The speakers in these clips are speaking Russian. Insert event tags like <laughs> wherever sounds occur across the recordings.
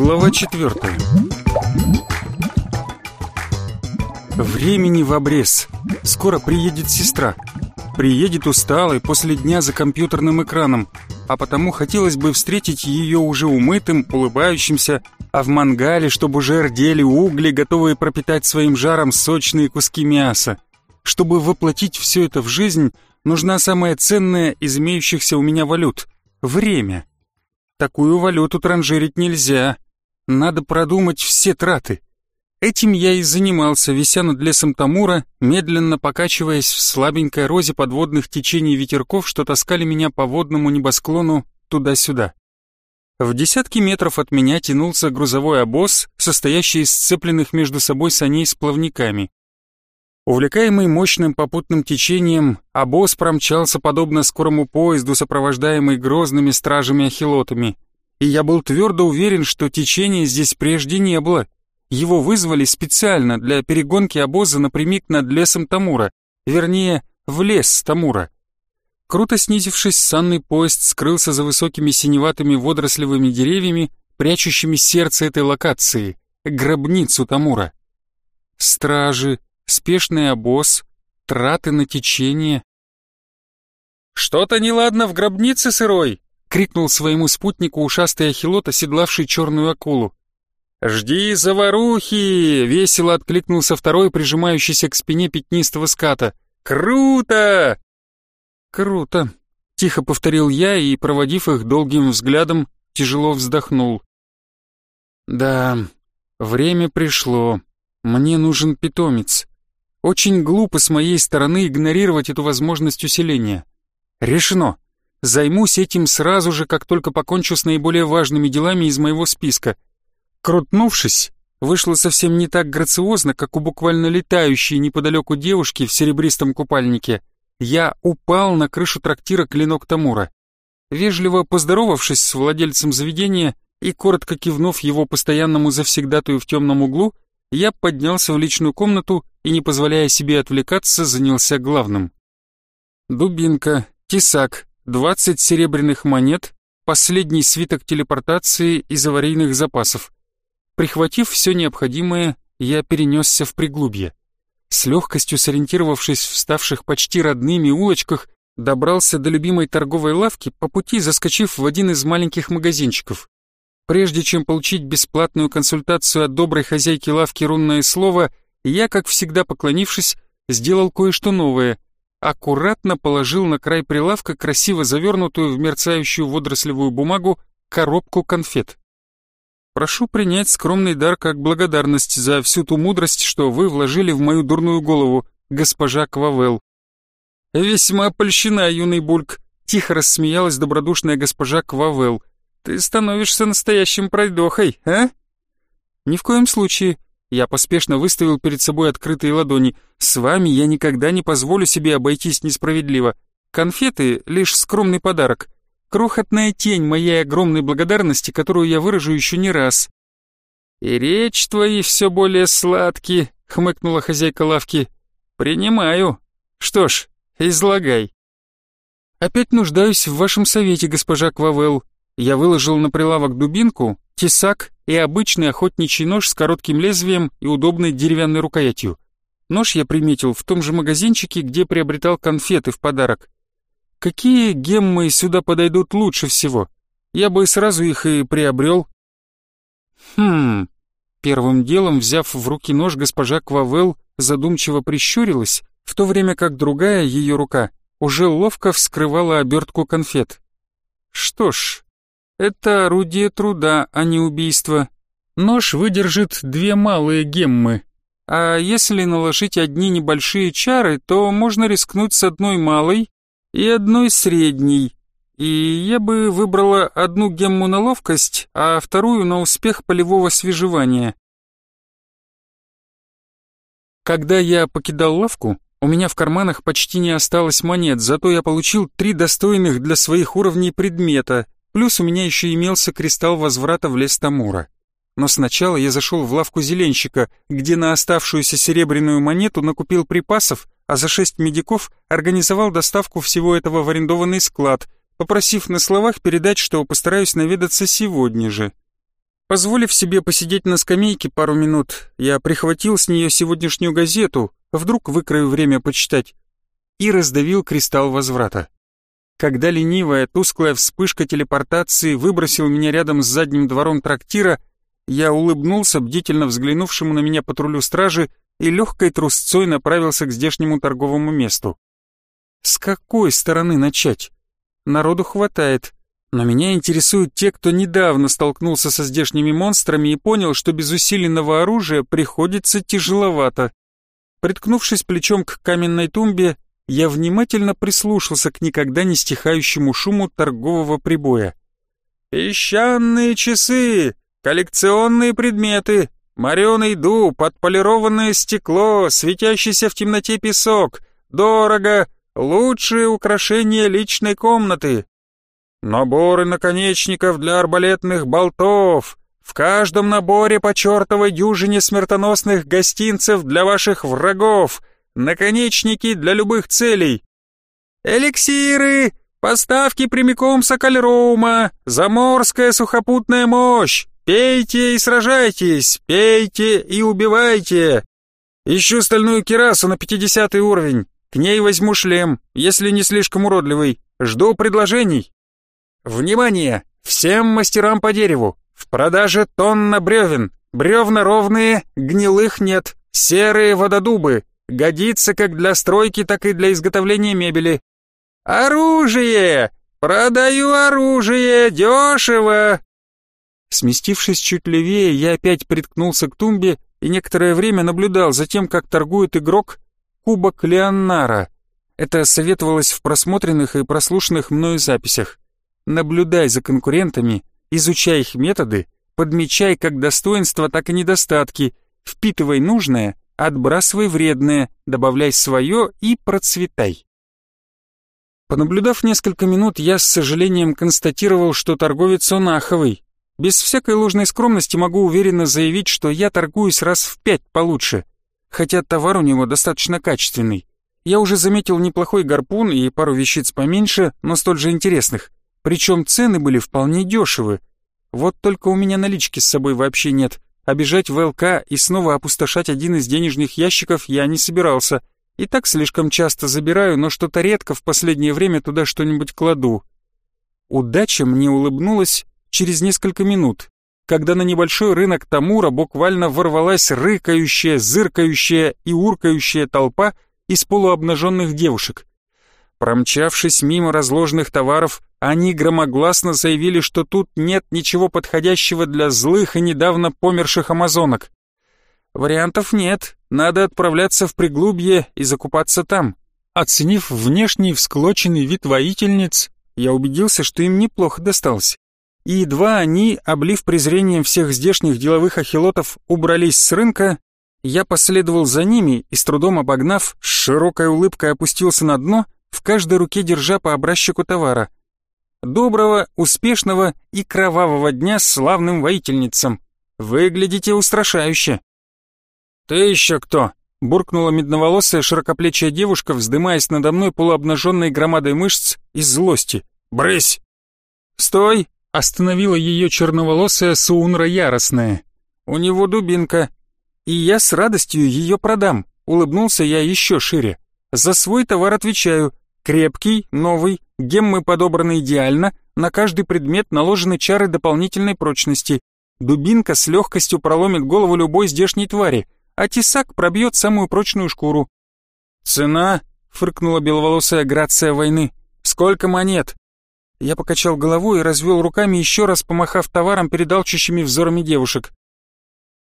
Глава четвертая. Времени в обрез. Скоро приедет сестра. Приедет усталой после дня за компьютерным экраном, а потому хотелось бы встретить ее уже умытым, улыбающимся, а в мангале, чтобы уже рдели угли, готовые пропитать своим жаром сочные куски мяса. Чтобы воплотить все это в жизнь, нужна самая ценная из имеющихся у меня валют — время. Такую валюту транжирить нельзя. Надо продумать все траты. Этим я и занимался, вися над лесом Тамура, медленно покачиваясь в слабенькой розе подводных течений ветерков, что таскали меня по водному небосклону туда-сюда. В десятки метров от меня тянулся грузовой обоз, состоящий из сцепленных между собой саней с плавниками. Увлекаемый мощным попутным течением, обоз промчался подобно скорому поезду, сопровождаемый грозными стражами-ахилотами. И я был твердо уверен, что течения здесь прежде не было. Его вызвали специально для перегонки обоза напрямик над лесом Тамура, вернее, в лес Тамура. Круто снизившись, санный поезд скрылся за высокими синеватыми водорослевыми деревьями, прячущими сердце этой локации, гробницу Тамура. Стражи, спешный обоз, траты на течение. «Что-то неладно в гробнице сырой!» — крикнул своему спутнику ушастый ахилот, оседлавший черную акулу. «Жди заварухи!» — весело откликнулся второй, прижимающийся к спине пятнистого ската. «Круто!» «Круто!» — тихо повторил я и, проводив их долгим взглядом, тяжело вздохнул. «Да, время пришло. Мне нужен питомец. Очень глупо с моей стороны игнорировать эту возможность усиления. Решено. Займусь этим сразу же, как только покончу с наиболее важными делами из моего списка. Крутнувшись, вышло совсем не так грациозно, как у буквально летающей неподалеку девушки в серебристом купальнике. Я упал на крышу трактира «Клинок Тамура». Вежливо поздоровавшись с владельцем заведения и коротко кивнув его постоянному завсегдатую в темном углу, я поднялся в личную комнату и, не позволяя себе отвлекаться, занялся главным. Дубинка, тесак, 20 серебряных монет, последний свиток телепортации из аварийных запасов. Прихватив все необходимое, я перенесся в приглубье. С легкостью сориентировавшись в ставших почти родными улочках, добрался до любимой торговой лавки, по пути заскочив в один из маленьких магазинчиков. Прежде чем получить бесплатную консультацию от доброй хозяйки лавки «Рунное слово», я, как всегда поклонившись, сделал кое-что новое. Аккуратно положил на край прилавка красиво завернутую в мерцающую водорослевую бумагу коробку конфет. Прошу принять скромный дар как благодарность за всю ту мудрость, что вы вложили в мою дурную голову, госпожа Квавел. Весьма польщена, юный Бульк, тихо рассмеялась добродушная госпожа Квавел. Ты становишься настоящим пройдохой, а? Ни в коем случае. Я поспешно выставил перед собой открытые ладони. С вами я никогда не позволю себе обойтись несправедливо. Конфеты — лишь скромный подарок. Крохотная тень моей огромной благодарности, которую я выражу еще не раз. «И речь твои все более сладкие», — хмыкнула хозяйка лавки. «Принимаю. Что ж, излагай». «Опять нуждаюсь в вашем совете, госпожа Квавел», я выложил на прилавок дубинку, тесак и обычный охотничий нож с коротким лезвием и удобной деревянной рукоятью. Нож я приметил в том же магазинчике, где приобретал конфеты в подарок. Какие геммы сюда подойдут лучше всего? Я бы сразу их и приобрел. Хм... Первым делом, взяв в руки нож, госпожа Квавел задумчиво прищурилась, в то время как другая ее рука уже ловко вскрывала обертку конфет. Что ж, это орудие труда, а не убийство. Нож выдержит две малые геммы. А если наложить одни небольшие чары, то можно рискнуть с одной малой и одной средней. И я бы выбрала одну гемму на ловкость, а вторую на успех полевого свежевания. Когда я покидал лавку, у меня в карманах почти не осталось монет, зато я получил три достойных для своих уровней предмета, Плюс у меня еще имелся кристалл возврата в лес Тамура. Но сначала я зашел в лавку зеленщика, где на оставшуюся серебряную монету накупил припасов, а за шесть медиков организовал доставку всего этого в арендованный склад, попросив на словах передать, что постараюсь наведаться сегодня же. Позволив себе посидеть на скамейке пару минут, я прихватил с нее сегодняшнюю газету, вдруг выкрою время почитать, и раздавил кристалл возврата. Когда ленивая, тусклая вспышка телепортации выбросил меня рядом с задним двором трактира, я улыбнулся бдительно взглянувшему на меня патрулю стражи и легкой трусцой направился к здешнему торговому месту. С какой стороны начать? Народу хватает, но меня интересуют те, кто недавно столкнулся со здешними монстрами и понял, что без усиленного оружия приходится тяжеловато. Приткнувшись плечом к каменной тумбе, я внимательно прислушался к никогда не стихающему шуму торгового прибоя. «Песчаные часы! Коллекционные предметы! Мореный дуб, отполированное стекло, светящийся в темноте песок! Дорого! Лучшие украшения личной комнаты! Наборы наконечников для арбалетных болтов. В каждом наборе по чертовой дюжине смертоносных гостинцев для ваших врагов. Наконечники для любых целей. Эликсиры, поставки прямиком с Акальроума, заморская сухопутная мощь. Пейте и сражайтесь, пейте и убивайте. Ищу стальную кирасу на 50 уровень. К ней возьму шлем, если не слишком уродливый. Жду предложений. Внимание! Всем мастерам по дереву! В продаже тонна бревен. Бревна ровные, гнилых нет. Серые вододубы. Годится как для стройки, так и для изготовления мебели. Оружие! Продаю оружие! Дешево! Сместившись чуть левее, я опять приткнулся к тумбе и некоторое время наблюдал за тем, как торгует игрок Кубок Леонара. Это советовалось в просмотренных и прослушанных мною записях. Наблюдай за конкурентами, изучай их методы, подмечай как достоинства, так и недостатки, впитывай нужное, отбрасывай вредное, добавляй свое и процветай. Понаблюдав несколько минут, я с сожалением констатировал, что торговец он аховый. Без всякой ложной скромности могу уверенно заявить, что я торгуюсь раз в пять получше, хотя товар у него достаточно качественный. Я уже заметил неплохой гарпун и пару вещиц поменьше, но столь же интересных. Причем цены были вполне дешевы. Вот только у меня налички с собой вообще нет. Обижать ВЛК и снова опустошать один из денежных ящиков я не собирался. И так слишком часто забираю, но что-то редко в последнее время туда что-нибудь кладу. Удача мне улыбнулась через несколько минут, когда на небольшой рынок Тамура буквально ворвалась рыкающая, зыркающая и уркающая толпа из полуобнаженных девушек. Промчавшись мимо разложенных товаров, они громогласно заявили, что тут нет ничего подходящего для злых и недавно померших амазонок. Вариантов нет, надо отправляться в приглубье и закупаться там. Оценив внешний всклоченный вид воительниц, я убедился, что им неплохо досталось. И едва они, облив презрением всех здешних деловых ахилотов, убрались с рынка, я последовал за ними и, с трудом обогнав, с широкой улыбкой опустился на дно, в каждой руке держа по образчику товара — Доброго, успешного и кровавого дня славным воительницам. Выглядите устрашающе. Ты еще кто? буркнула медноволосая широкоплечая девушка, вздымаясь надо мной полуобнаженной громадой мышц из злости. «Брысь!» «Стой!» — остановила ее черноволосая Суунра яростная. «У него дубинка, и я с радостью ее продам», — улыбнулся я еще шире. «За свой товар отвечаю. Крепкий, новый, Геммы подобраны идеально, на каждый предмет наложены чары дополнительной прочности. Дубинка с легкостью проломит голову любой здешней твари, а тесак пробьет самую прочную шкуру. «Цена?» — фыркнула беловолосая Грация войны. «Сколько монет?» Я покачал головой и развел руками, еще раз помахав товаром перед алчущими взорами девушек.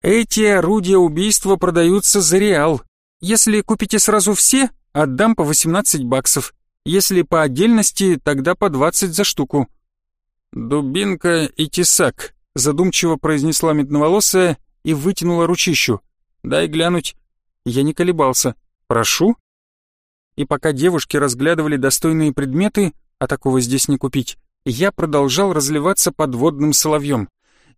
«Эти орудия убийства продаются за реал. Если купите сразу все, отдам по 18 баксов. Если по отдельности, тогда по двадцать за штуку». «Дубинка и тесак», — задумчиво произнесла медноволосая и вытянула ручищу. «Дай глянуть». Я не колебался. «Прошу». И пока девушки разглядывали достойные предметы, а такого здесь не купить, я продолжал разливаться подводным соловьем.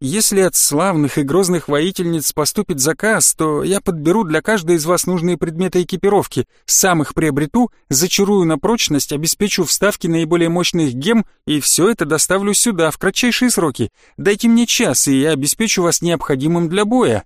Если от славных и грозных воительниц поступит заказ, то я подберу для каждой из вас нужные предметы экипировки, сам их приобрету, зачарую на прочность, обеспечу вставки наиболее мощных гем и все это доставлю сюда в кратчайшие сроки. Дайте мне час, и я обеспечу вас необходимым для боя».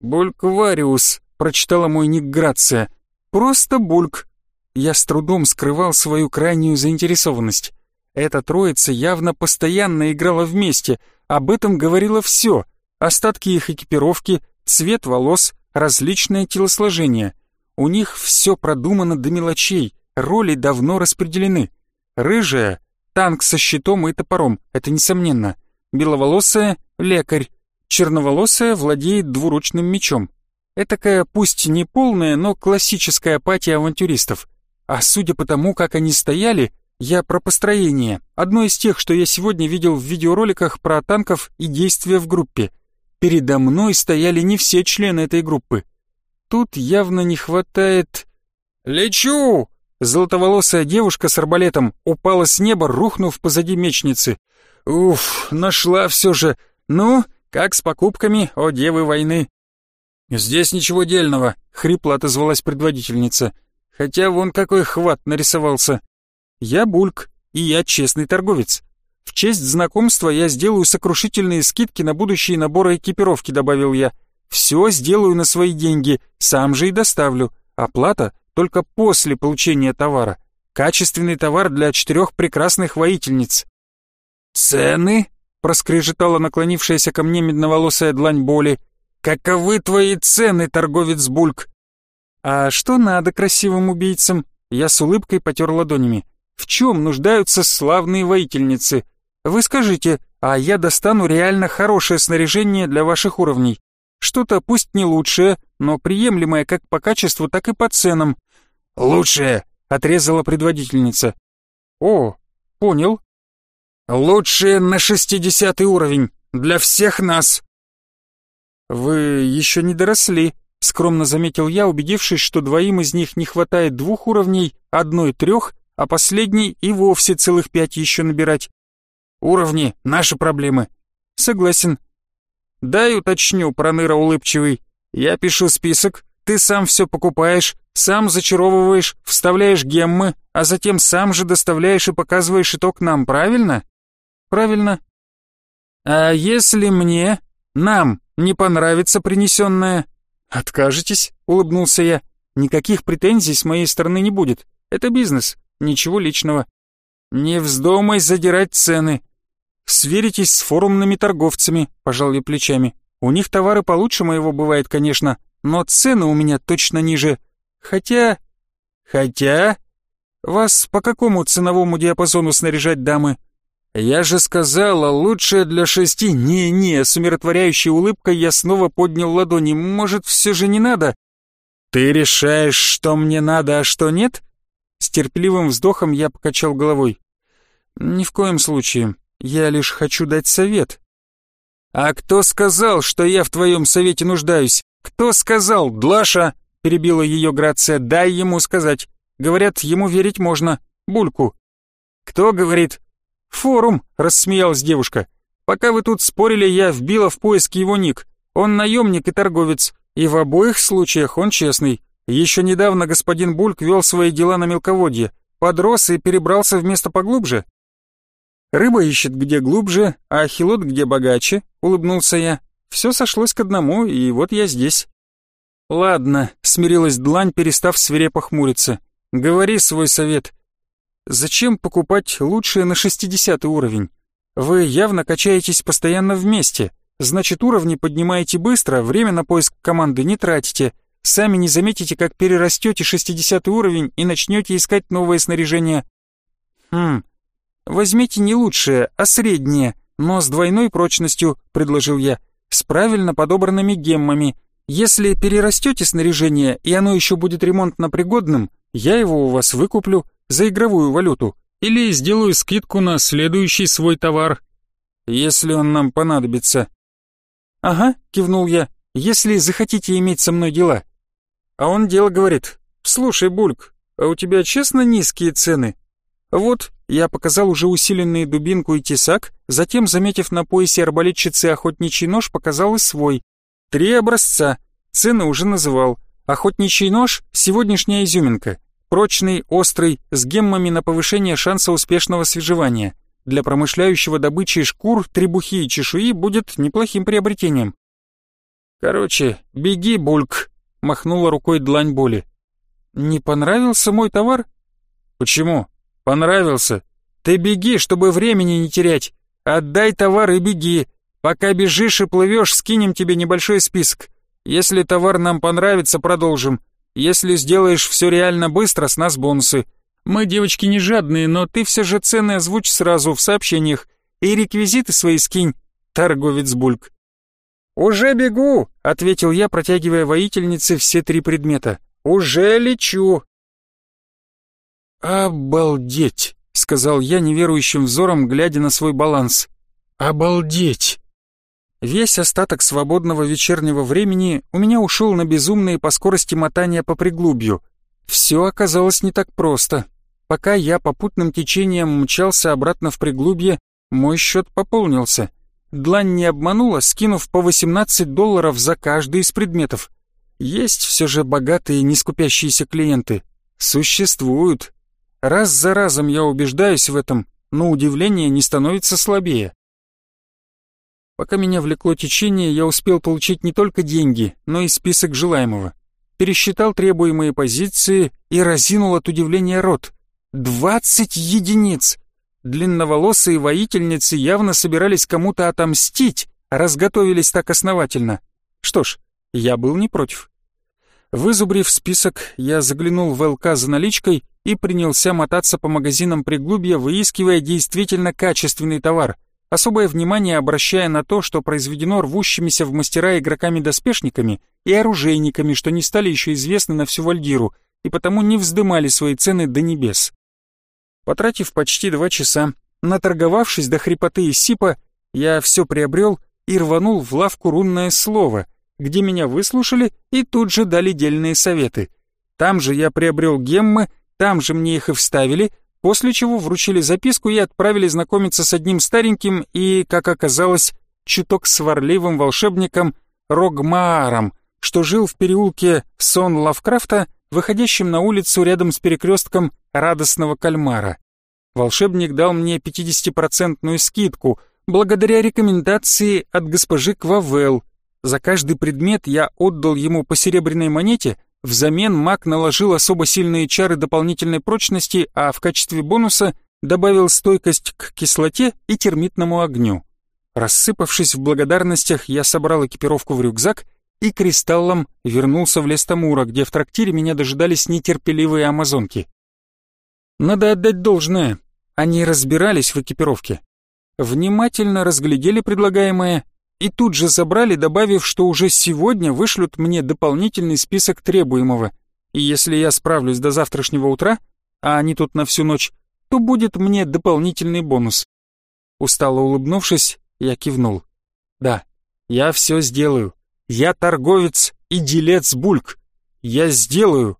«Бульквариус», — прочитала мой ник Грация. «Просто Бульк». Я с трудом скрывал свою крайнюю заинтересованность. Эта троица явно постоянно играла вместе, об этом говорило все. Остатки их экипировки, цвет волос, различное телосложение. У них все продумано до мелочей, роли давно распределены. Рыжая — танк со щитом и топором, это несомненно. Беловолосая — лекарь. Черноволосая владеет двуручным мечом. Этакая, пусть не полная, но классическая апатия авантюристов. А судя по тому, как они стояли, я про построение. Одно из тех, что я сегодня видел в видеороликах про танков и действия в группе. Передо мной стояли не все члены этой группы. Тут явно не хватает... «Лечу!» Золотоволосая девушка с арбалетом упала с неба, рухнув позади мечницы. «Уф, нашла все же. Ну, как с покупками, о девы войны?» «Здесь ничего дельного», — хрипло отозвалась предводительница. «Хотя вон какой хват нарисовался. Я Бульк, и я честный торговец. В честь знакомства я сделаю сокрушительные скидки на будущие наборы экипировки, добавил я. Все сделаю на свои деньги, сам же и доставлю. Оплата только после получения товара. Качественный товар для четырех прекрасных воительниц. Цены? проскрежетала наклонившаяся ко мне медноволосая длань боли. «Каковы твои цены, торговец Бульк?» «А что надо красивым убийцам?» Я с улыбкой потер ладонями. В чем нуждаются славные воительницы? Вы скажите, а я достану реально хорошее снаряжение для ваших уровней. Что-то пусть не лучшее, но приемлемое как по качеству, так и по ценам. Лучшее, отрезала предводительница. О, понял. Лучшее на шестидесятый уровень, для всех нас. Вы еще не доросли, скромно заметил я, убедившись, что двоим из них не хватает двух уровней, одной трех а последний и вовсе целых пять еще набирать. Уровни — наши проблемы. Согласен. Дай уточню, проныра улыбчивый. Я пишу список, ты сам все покупаешь, сам зачаровываешь, вставляешь геммы, а затем сам же доставляешь и показываешь итог нам, правильно? Правильно. А если мне, нам, не понравится принесенное? Откажетесь, улыбнулся я. Никаких претензий с моей стороны не будет. Это бизнес. Ничего личного. Не вздумай задирать цены. Сверитесь с форумными торговцами, пожал я плечами. У них товары получше моего бывает, конечно, но цены у меня точно ниже. Хотя... Хотя... Вас по какому ценовому диапазону снаряжать, дамы? Я же сказала, лучшее для шести. Не-не, с умиротворяющей улыбкой я снова поднял ладони. Может, все же не надо? Ты решаешь, что мне надо, а что нет? С терпеливым вздохом я покачал головой. «Ни в коем случае. Я лишь хочу дать совет». «А кто сказал, что я в твоем совете нуждаюсь? Кто сказал, Длаша?» — перебила ее Грация. «Дай ему сказать. Говорят, ему верить можно. Бульку». «Кто говорит?» «Форум», — рассмеялась девушка. «Пока вы тут спорили, я вбила в поиск его ник. Он наемник и торговец, и в обоих случаях он честный. Еще недавно господин Бульк вел свои дела на мелководье, подрос и перебрался в место поглубже. Рыба ищет где глубже, а хилот где богаче, улыбнулся я. Все сошлось к одному, и вот я здесь. Ладно, смирилась длань, перестав свирепо хмуриться. Говори свой совет. Зачем покупать лучшее на 60 уровень? Вы явно качаетесь постоянно вместе. Значит, уровни поднимаете быстро, время на поиск команды не тратите. Сами не заметите, как перерастете 60 уровень и начнете искать новое снаряжение. Хм, возьмите не лучшее, а среднее, но с двойной прочностью, предложил я, с правильно подобранными геммами. Если перерастете снаряжение и оно еще будет ремонтно пригодным, я его у вас выкуплю за игровую валюту или сделаю скидку на следующий свой товар, если он нам понадобится. Ага, кивнул я, если захотите иметь со мной дела. А он дело говорит. «Слушай, Бульк, а у тебя честно низкие цены?» Вот, я показал уже усиленные дубинку и тесак, затем, заметив на поясе арбалетчицы охотничий нож, показал и свой. Три образца, цены уже называл. Охотничий нож — сегодняшняя изюминка. Прочный, острый, с геммами на повышение шанса успешного свежевания. Для промышляющего добычей шкур, требухи и чешуи будет неплохим приобретением. «Короче, беги, Бульк», — махнула рукой длань боли. «Не понравился мой товар?» «Почему? Понравился. Ты беги, чтобы времени не терять. Отдай товар и беги. Пока бежишь и плывешь, скинем тебе небольшой список. Если товар нам понравится, продолжим. Если сделаешь все реально быстро, с нас бонусы. Мы, девочки, не жадные, но ты все же цены озвучь сразу в сообщениях. И реквизиты свои скинь, торговец Бульк. «Уже бегу!» — ответил я, протягивая воительнице все три предмета. «Уже лечу!» «Обалдеть!» — сказал я неверующим взором, глядя на свой баланс. «Обалдеть!» Весь остаток свободного вечернего времени у меня ушел на безумные по скорости мотания по приглубью. Все оказалось не так просто. Пока я попутным течением мчался обратно в приглубье, мой счет пополнился. Длань не обманула, скинув по 18 долларов за каждый из предметов. Есть все же богатые, не скупящиеся клиенты. Существуют. Раз за разом я убеждаюсь в этом, но удивление не становится слабее. Пока меня влекло течение, я успел получить не только деньги, но и список желаемого. Пересчитал требуемые позиции и разинул от удивления рот. «Двадцать единиц!» Длинноволосые воительницы явно собирались кому-то отомстить, разготовились так основательно. Что ж, я был не против. Вызубрив список, я заглянул в ЛК за наличкой и принялся мотаться по магазинам приглубья, выискивая действительно качественный товар, особое внимание обращая на то, что произведено рвущимися в мастера игроками-доспешниками и оружейниками, что не стали еще известны на всю Вальдиру и потому не вздымали свои цены до небес. Потратив почти два часа, наторговавшись до хрипоты и сипа, я все приобрел и рванул в лавку рунное слово, где меня выслушали и тут же дали дельные советы. Там же я приобрел геммы, там же мне их и вставили, после чего вручили записку и отправили знакомиться с одним стареньким и, как оказалось, чуток сварливым волшебником Рогмааром, что жил в переулке Сон Лавкрафта, выходящем на улицу рядом с перекрестком Радостного Кальмара. Волшебник дал мне 50% скидку, благодаря рекомендации от госпожи Квавел, за каждый предмет я отдал ему по серебряной монете, взамен маг наложил особо сильные чары дополнительной прочности, а в качестве бонуса добавил стойкость к кислоте и термитному огню. Рассыпавшись в благодарностях, я собрал экипировку в рюкзак и кристаллом вернулся в лес Тамура, где в трактире меня дожидались нетерпеливые амазонки. Надо отдать должное, они разбирались в экипировке. Внимательно разглядели предлагаемое и тут же забрали, добавив, что уже сегодня вышлют мне дополнительный список требуемого, и если я справлюсь до завтрашнего утра, а они тут на всю ночь, то будет мне дополнительный бонус. Устало улыбнувшись, я кивнул. Да, я все сделаю. Я торговец и делец Бульк. Я сделаю.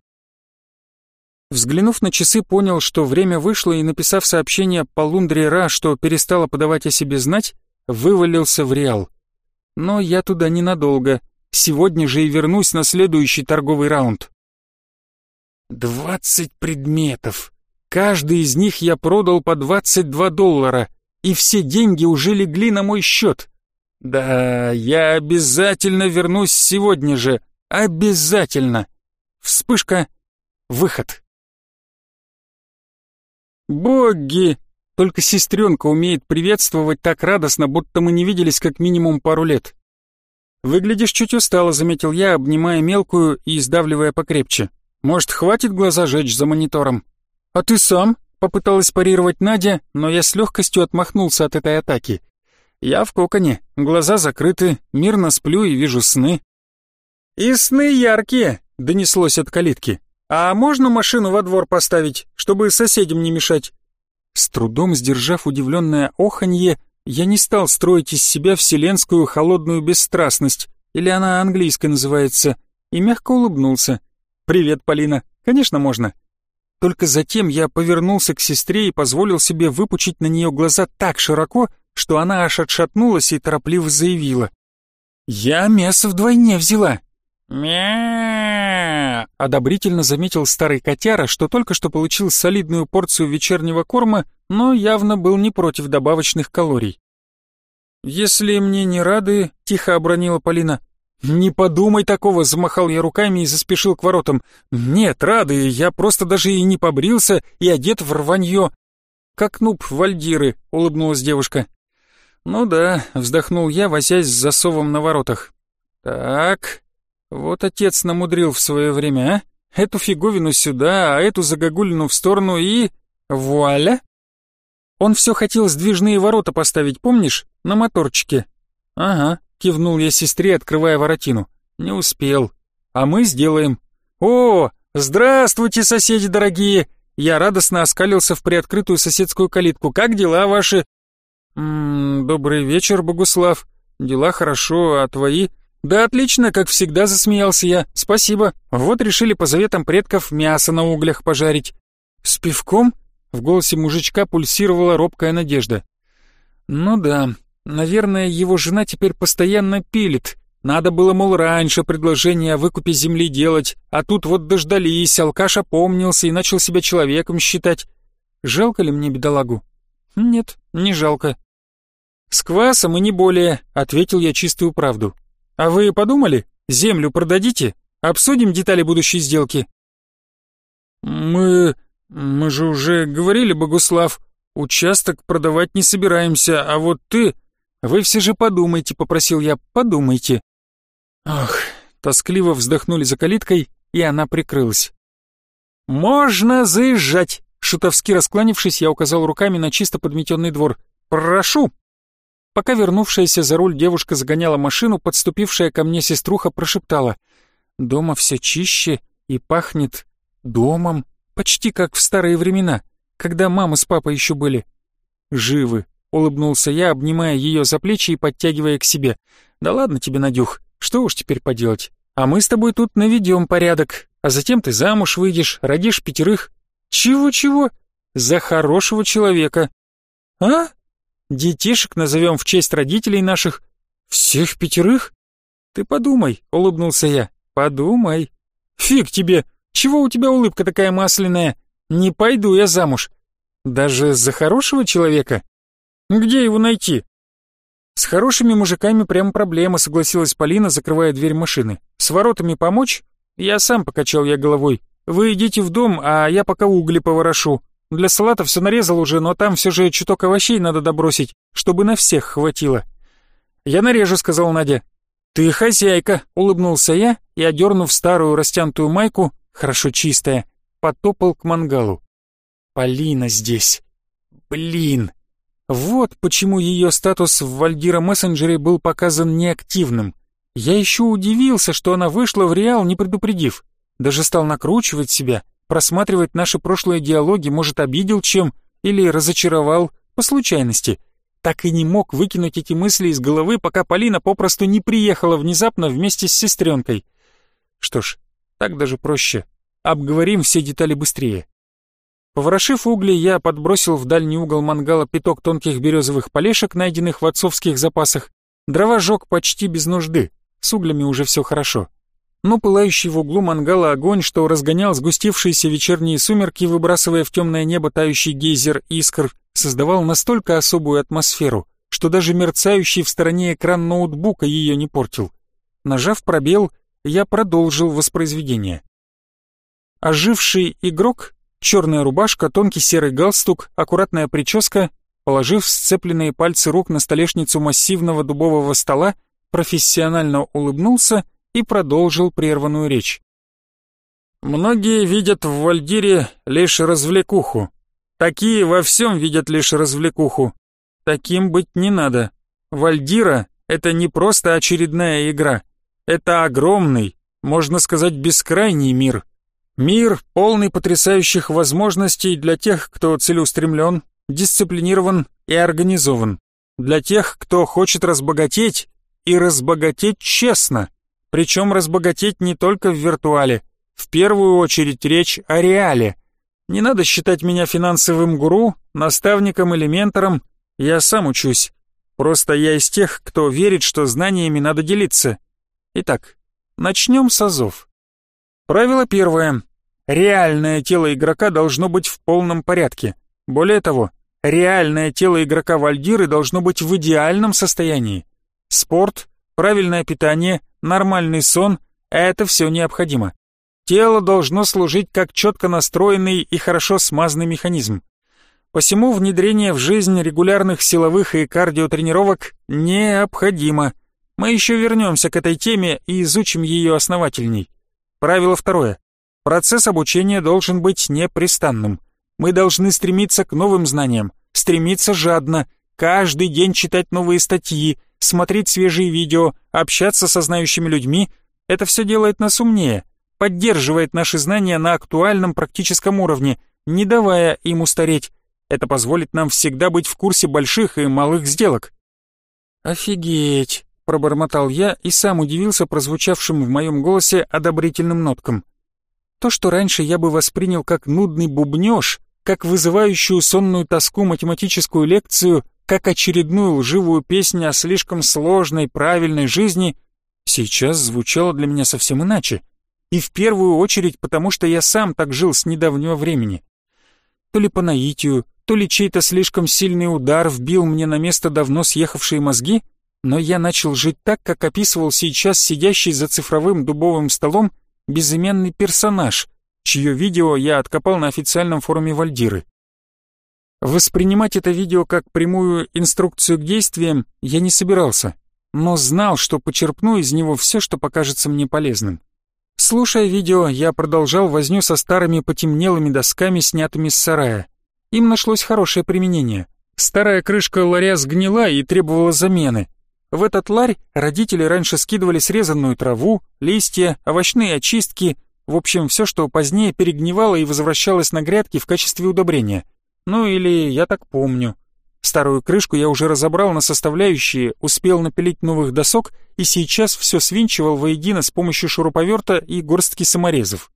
Взглянув на часы, понял, что время вышло, и написав сообщение по Лундре Ра, что перестала подавать о себе знать, вывалился в Реал. Но я туда ненадолго. Сегодня же и вернусь на следующий торговый раунд. Двадцать предметов. Каждый из них я продал по 22 доллара, и все деньги уже легли на мой счет. Да, я обязательно вернусь сегодня же. Обязательно. Вспышка. Выход. Боги! Только сестренка умеет приветствовать так радостно, будто мы не виделись как минимум пару лет. «Выглядишь чуть устало», — заметил я, обнимая мелкую и издавливая покрепче. «Может, хватит глаза жечь за монитором?» «А ты сам?» — попыталась парировать Надя, но я с легкостью отмахнулся от этой атаки. «Я в коконе, глаза закрыты, мирно сплю и вижу сны». «И сны яркие», — донеслось от калитки. «А можно машину во двор поставить, чтобы соседям не мешать?» С трудом сдержав удивленное оханье, я не стал строить из себя вселенскую холодную бесстрастность, или она английской называется, и мягко улыбнулся. «Привет, Полина. Конечно, можно». Только затем я повернулся к сестре и позволил себе выпучить на нее глаза так широко, что она аж отшатнулась и торопливо заявила. «Я мясо вдвойне взяла». «Мя!» — одобрительно заметил старый котяра, что только что получил солидную порцию вечернего корма, но явно был не против добавочных калорий. «Если мне не рады», — тихо обронила Полина. «Не подумай такого», — замахал я руками и заспешил к воротам. «Нет, рады, я просто даже и не побрился и одет в рванье». «Как нуб вальдиры», — улыбнулась девушка. «Ну да», — вздохнул я, возясь с засовом на воротах. «Так, вот отец намудрил в свое время, а? Эту фиговину сюда, а эту загогулину в сторону и... вуаля!» Он все хотел сдвижные ворота поставить, помнишь? На моторчике. Ага, кивнул я сестре, открывая воротину. Не успел. А мы сделаем. О, здравствуйте, соседи дорогие! Я радостно оскалился в приоткрытую соседскую калитку. Как дела ваши? М добрый вечер, Богуслав. Дела хорошо, а твои? Да отлично, как всегда засмеялся я. Спасибо. Вот решили по заветам предков мясо на углях пожарить. С пивком? В голосе мужичка пульсировала робкая надежда. «Ну да, наверное, его жена теперь постоянно пилит. Надо было, мол, раньше предложение о выкупе земли делать, а тут вот дождались, алкаш опомнился и начал себя человеком считать. Жалко ли мне бедолагу? Нет, не жалко. С квасом и не более, ответил я чистую правду. А вы подумали, землю продадите? Обсудим детали будущей сделки. Мы «Мы же уже говорили, Богуслав, участок продавать не собираемся, а вот ты...» «Вы все же подумайте», — попросил я, — «подумайте». Ах, тоскливо вздохнули за калиткой, и она прикрылась. «Можно заезжать!» Шутовски раскланившись, я указал руками на чисто подметенный двор. «Прошу!» Пока вернувшаяся за руль девушка загоняла машину, подступившая ко мне сеструха прошептала. «Дома все чище и пахнет домом». Почти как в старые времена, когда мама с папой еще были. Живы, улыбнулся я, обнимая ее за плечи и подтягивая к себе. Да ладно тебе, Надюх, что уж теперь поделать. А мы с тобой тут наведем порядок, а затем ты замуж выйдешь, родишь пятерых. Чего-чего? За хорошего человека. А? Детишек назовем в честь родителей наших. Всех пятерых? Ты подумай, улыбнулся я. Подумай. Фиг тебе, чего у тебя улыбка такая масляная? Не пойду я замуж. Даже за хорошего человека? Где его найти? С хорошими мужиками прям проблема, согласилась Полина, закрывая дверь машины. С воротами помочь? Я сам покачал я головой. Вы идите в дом, а я пока угли поворошу. Для салата все нарезал уже, но там все же чуток овощей надо добросить, чтобы на всех хватило. Я нарежу, сказал Надя. Ты хозяйка, улыбнулся я и, одернув старую растянутую майку, хорошо чистая, потопал к мангалу. Полина здесь. Блин. Вот почему ее статус в Вальдира мессенджере был показан неактивным. Я еще удивился, что она вышла в Реал, не предупредив. Даже стал накручивать себя, просматривать наши прошлые диалоги, может, обидел чем или разочаровал по случайности. Так и не мог выкинуть эти мысли из головы, пока Полина попросту не приехала внезапно вместе с сестренкой. Что ж, так даже проще. Обговорим все детали быстрее. Поворошив угли, я подбросил в дальний угол мангала пяток тонких березовых полешек, найденных в отцовских запасах. Дрова жег почти без нужды, с углями уже все хорошо. Но пылающий в углу мангала огонь, что разгонял сгустившиеся вечерние сумерки, выбрасывая в темное небо тающий гейзер искр, создавал настолько особую атмосферу, что даже мерцающий в стороне экран ноутбука ее не портил. Нажав пробел, я продолжил воспроизведение. Оживший игрок, черная рубашка, тонкий серый галстук, аккуратная прическа, положив сцепленные пальцы рук на столешницу массивного дубового стола, профессионально улыбнулся и продолжил прерванную речь. «Многие видят в Вальдире лишь развлекуху. Такие во всем видят лишь развлекуху. Таким быть не надо. Вальдира — это не просто очередная игра. Это огромный, можно сказать, бескрайний мир. Мир, полный потрясающих возможностей для тех, кто целеустремлен, дисциплинирован и организован. Для тех, кто хочет разбогатеть и разбогатеть честно. Причем разбогатеть не только в виртуале. В первую очередь речь о реале. Не надо считать меня финансовым гуру, наставником или ментором. Я сам учусь. Просто я из тех, кто верит, что знаниями надо делиться. Итак, начнем с азов. Правило первое. Реальное тело игрока должно быть в полном порядке. Более того, реальное тело игрока Вальдиры должно быть в идеальном состоянии. Спорт, правильное питание, нормальный сон – это все необходимо. Тело должно служить как четко настроенный и хорошо смазанный механизм. Посему внедрение в жизнь регулярных силовых и кардиотренировок необходимо. Мы еще вернемся к этой теме и изучим ее основательней. Правило второе. Процесс обучения должен быть непрестанным. Мы должны стремиться к новым знаниям, стремиться жадно, каждый день читать новые статьи, смотреть свежие видео, общаться со знающими людьми. Это все делает нас умнее, поддерживает наши знания на актуальном практическом уровне, не давая им устареть. Это позволит нам всегда быть в курсе больших и малых сделок. «Офигеть!» — пробормотал я и сам удивился прозвучавшим в моем голосе одобрительным ноткам. То, что раньше я бы воспринял как нудный бубнёж, как вызывающую сонную тоску математическую лекцию, как очередную лживую песню о слишком сложной, правильной жизни, сейчас звучало для меня совсем иначе. И в первую очередь потому, что я сам так жил с недавнего времени. То ли по наитию, то ли чей-то слишком сильный удар вбил мне на место давно съехавшие мозги, но я начал жить так, как описывал сейчас сидящий за цифровым дубовым столом безымянный персонаж, чье видео я откопал на официальном форуме Вальдиры. Воспринимать это видео как прямую инструкцию к действиям я не собирался, но знал, что почерпну из него все, что покажется мне полезным. Слушая видео, я продолжал возню со старыми потемнелыми досками, снятыми с сарая. Им нашлось хорошее применение. Старая крышка ларя сгнила и требовала замены. В этот ларь родители раньше скидывали срезанную траву, листья, овощные очистки, в общем, все, что позднее перегнивало и возвращалось на грядки в качестве удобрения. Ну или я так помню. Старую крышку я уже разобрал на составляющие, успел напилить новых досок и сейчас все свинчивал воедино с помощью шуруповерта и горстки саморезов.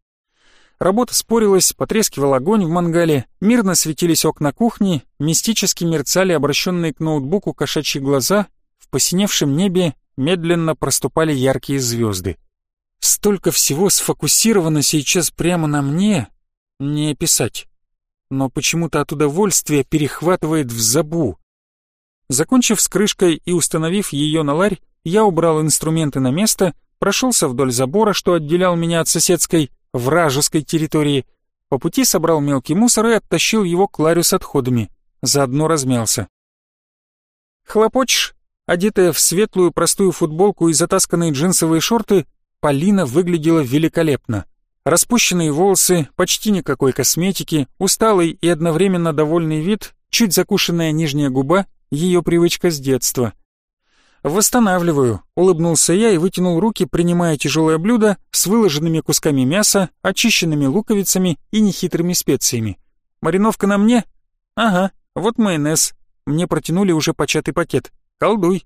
Работа спорилась, потрескивал огонь в мангале, мирно светились окна кухни, мистически мерцали обращенные к ноутбуку кошачьи глаза, в посиневшем небе медленно проступали яркие звезды. Столько всего сфокусировано сейчас прямо на мне, не описать но почему-то от удовольствия перехватывает в забу. Закончив с крышкой и установив ее на ларь, я убрал инструменты на место, прошелся вдоль забора, что отделял меня от соседской, вражеской территории, по пути собрал мелкий мусор и оттащил его к ларю с отходами, заодно размялся. «Хлопочешь?» Одетая в светлую простую футболку и затасканные джинсовые шорты, Полина выглядела великолепно. Распущенные волосы, почти никакой косметики, усталый и одновременно довольный вид, чуть закушенная нижняя губа, ее привычка с детства. «Восстанавливаю», — улыбнулся я и вытянул руки, принимая тяжелое блюдо с выложенными кусками мяса, очищенными луковицами и нехитрыми специями. «Мариновка на мне?» «Ага, вот майонез. Мне протянули уже початый пакет. Колдуй».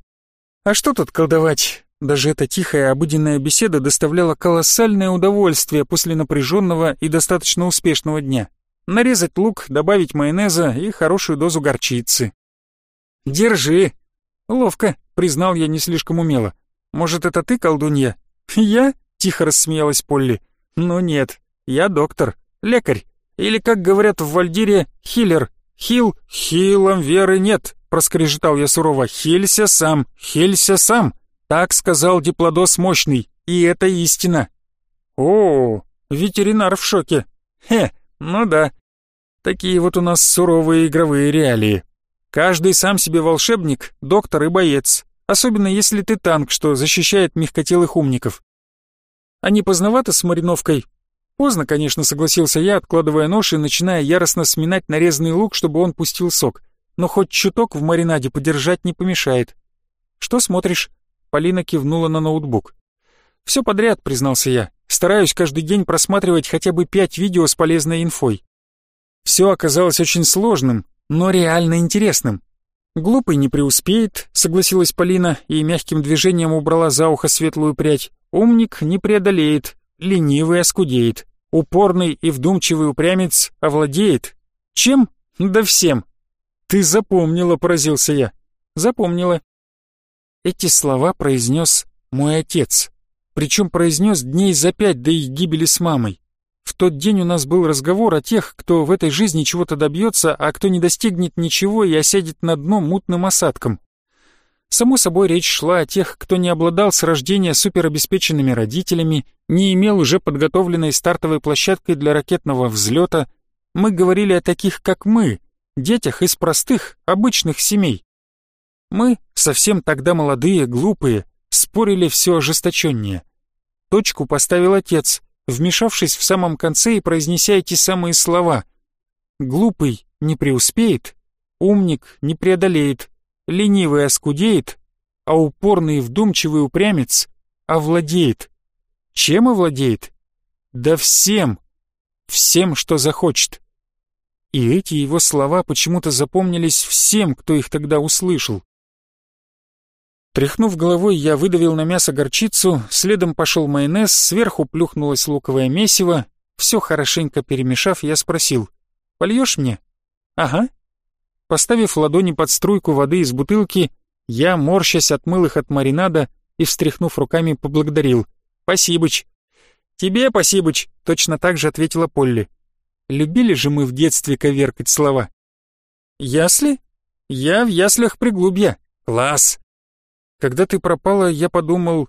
«А что тут колдовать? Даже эта тихая обыденная беседа доставляла колоссальное удовольствие после напряженного и достаточно успешного дня. Нарезать лук, добавить майонеза и хорошую дозу горчицы. «Держи!» «Ловко», — признал я не слишком умело. «Может, это ты, колдунья?» «Я?» — тихо рассмеялась Полли. «Ну нет, я доктор, лекарь. Или, как говорят в Вальдире, хиллер. Хил, хилом веры нет», — проскрежетал я сурово. «Хилься сам, хилься сам». Так сказал Диплодос Мощный, и это истина. О, ветеринар в шоке. Хе, ну да. Такие вот у нас суровые игровые реалии. Каждый сам себе волшебник, доктор и боец. Особенно если ты танк, что защищает мягкотелых умников. А не поздновато с мариновкой? Поздно, конечно, согласился я, откладывая нож и начиная яростно сминать нарезанный лук, чтобы он пустил сок. Но хоть чуток в маринаде подержать не помешает. Что смотришь? Полина кивнула на ноутбук. «Все подряд», — признался я. «Стараюсь каждый день просматривать хотя бы пять видео с полезной инфой». Все оказалось очень сложным, но реально интересным. «Глупый не преуспеет», — согласилась Полина и мягким движением убрала за ухо светлую прядь. «Умник не преодолеет, ленивый оскудеет. Упорный и вдумчивый упрямец овладеет. Чем? Да всем. Ты запомнила, поразился я. Запомнила. Эти слова произнес мой отец. Причем произнес дней за пять до их гибели с мамой. В тот день у нас был разговор о тех, кто в этой жизни чего-то добьется, а кто не достигнет ничего и осядет на дно мутным осадком. Само собой, речь шла о тех, кто не обладал с рождения суперобеспеченными родителями, не имел уже подготовленной стартовой площадкой для ракетного взлета. Мы говорили о таких, как мы, детях из простых, обычных семей. Мы, совсем тогда молодые, глупые, спорили все ожесточеннее. Точку поставил отец, вмешавшись в самом конце и произнеся эти самые слова. «Глупый не преуспеет, умник не преодолеет, ленивый оскудеет, а упорный и вдумчивый упрямец овладеет. Чем овладеет? Да всем, всем, что захочет». И эти его слова почему-то запомнились всем, кто их тогда услышал. Тряхнув головой, я выдавил на мясо горчицу, следом пошел майонез, сверху плюхнулось луковое месиво. Все хорошенько перемешав, я спросил, «Польешь мне?» «Ага». Поставив ладони под струйку воды из бутылки, я, морщась, отмыл их от маринада и, встряхнув руками, поблагодарил. «Спасибыч». «Тебе, спасибыч», — точно так же ответила Полли. Любили же мы в детстве коверкать слова. «Ясли? Я в яслях приглубья. Класс!» Когда ты пропала, я подумал,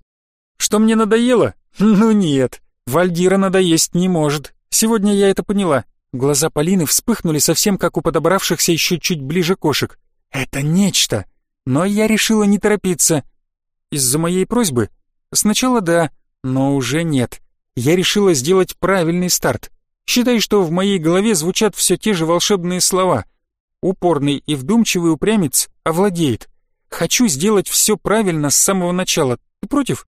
что мне надоело? <laughs> Ну нет, Вальдира надоесть не может. Сегодня я это поняла. Глаза Полины вспыхнули совсем как у подобравшихся еще чуть ближе кошек. Это нечто. Но я решила не торопиться. Из-за моей просьбы? Сначала да, но уже нет. Я решила сделать правильный старт. Считай, что в моей голове звучат все те же волшебные слова. Упорный и вдумчивый упрямец овладеет. Хочу сделать все правильно с самого начала. Ты против?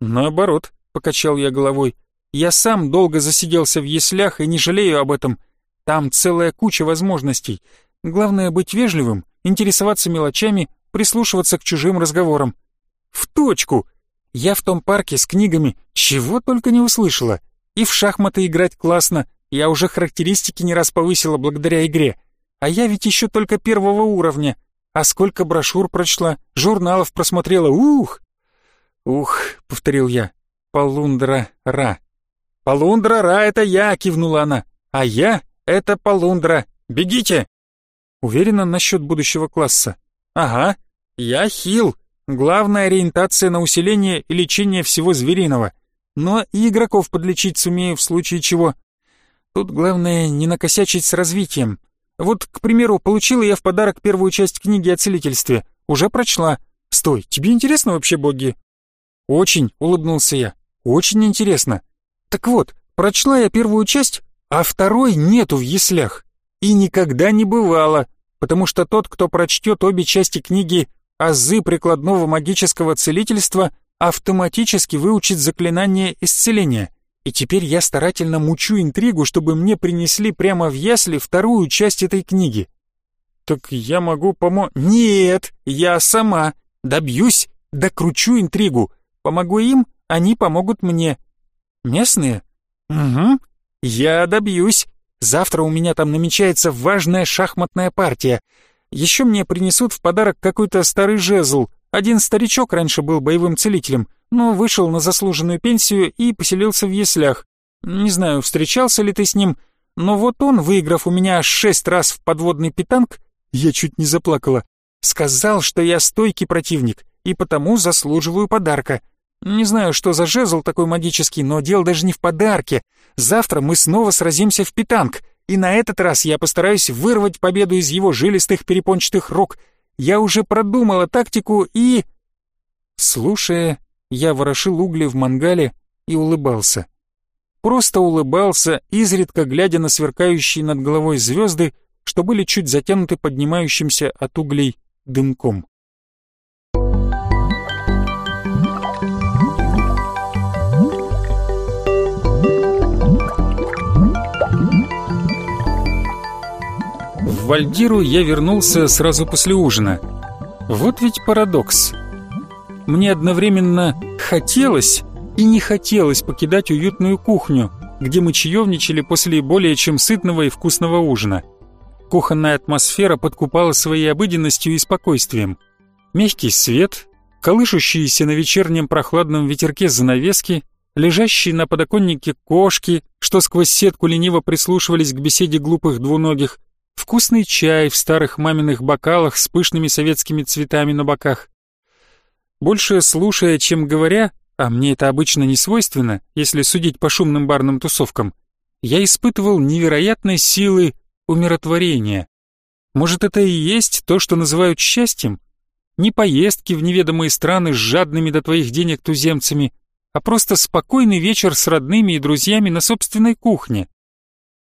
Наоборот, покачал я головой. Я сам долго засиделся в яслях и не жалею об этом. Там целая куча возможностей. Главное быть вежливым, интересоваться мелочами, прислушиваться к чужим разговорам. В точку! Я в том парке с книгами чего только не услышала. И в шахматы играть классно, я уже характеристики не раз повысила благодаря игре. А я ведь еще только первого уровня, а сколько брошюр прочла, журналов просмотрела, ух!» «Ух», — повторил я, — «полундра-ра». «Полундра-ра — это я», — кивнула она. «А я — это полундра. Бегите!» Уверена насчет будущего класса. «Ага, я хил. Главная ориентация на усиление и лечение всего звериного. Но и игроков подлечить сумею в случае чего. Тут главное не накосячить с развитием. Вот, к примеру, получила я в подарок первую часть книги о целительстве. Уже прочла. Стой, тебе интересно вообще боги? Очень, улыбнулся я. Очень интересно. Так вот, прочла я первую часть, а второй нету в яслях. И никогда не бывало, потому что тот, кто прочтет обе части книги «Азы прикладного магического целительства», автоматически выучит заклинание исцеления — и теперь я старательно мучу интригу, чтобы мне принесли прямо в ясли вторую часть этой книги. Так я могу помо... Нет, я сама. Добьюсь, докручу интригу. Помогу им, они помогут мне. Местные? Угу. Я добьюсь. Завтра у меня там намечается важная шахматная партия. Еще мне принесут в подарок какой-то старый жезл. Один старичок раньше был боевым целителем — но вышел на заслуженную пенсию и поселился в яслях. Не знаю, встречался ли ты с ним, но вот он, выиграв у меня шесть раз в подводный питанг, я чуть не заплакала, сказал, что я стойкий противник и потому заслуживаю подарка. Не знаю, что за жезл такой магический, но дело даже не в подарке. Завтра мы снова сразимся в питанг, и на этот раз я постараюсь вырвать победу из его жилистых перепончатых рук. Я уже продумала тактику и... Слушая я ворошил угли в мангале и улыбался. Просто улыбался, изредка глядя на сверкающие над головой звезды, что были чуть затянуты поднимающимся от углей дымком. В Вальдиру я вернулся сразу после ужина. Вот ведь парадокс мне одновременно хотелось и не хотелось покидать уютную кухню, где мы чаевничали после более чем сытного и вкусного ужина. Кухонная атмосфера подкупала своей обыденностью и спокойствием. Мягкий свет, колышущиеся на вечернем прохладном ветерке занавески, лежащие на подоконнике кошки, что сквозь сетку лениво прислушивались к беседе глупых двуногих, вкусный чай в старых маминых бокалах с пышными советскими цветами на боках. Больше слушая, чем говоря, а мне это обычно не свойственно, если судить по шумным барным тусовкам, я испытывал невероятной силы умиротворения. Может, это и есть то, что называют счастьем? Не поездки в неведомые страны с жадными до твоих денег туземцами, а просто спокойный вечер с родными и друзьями на собственной кухне.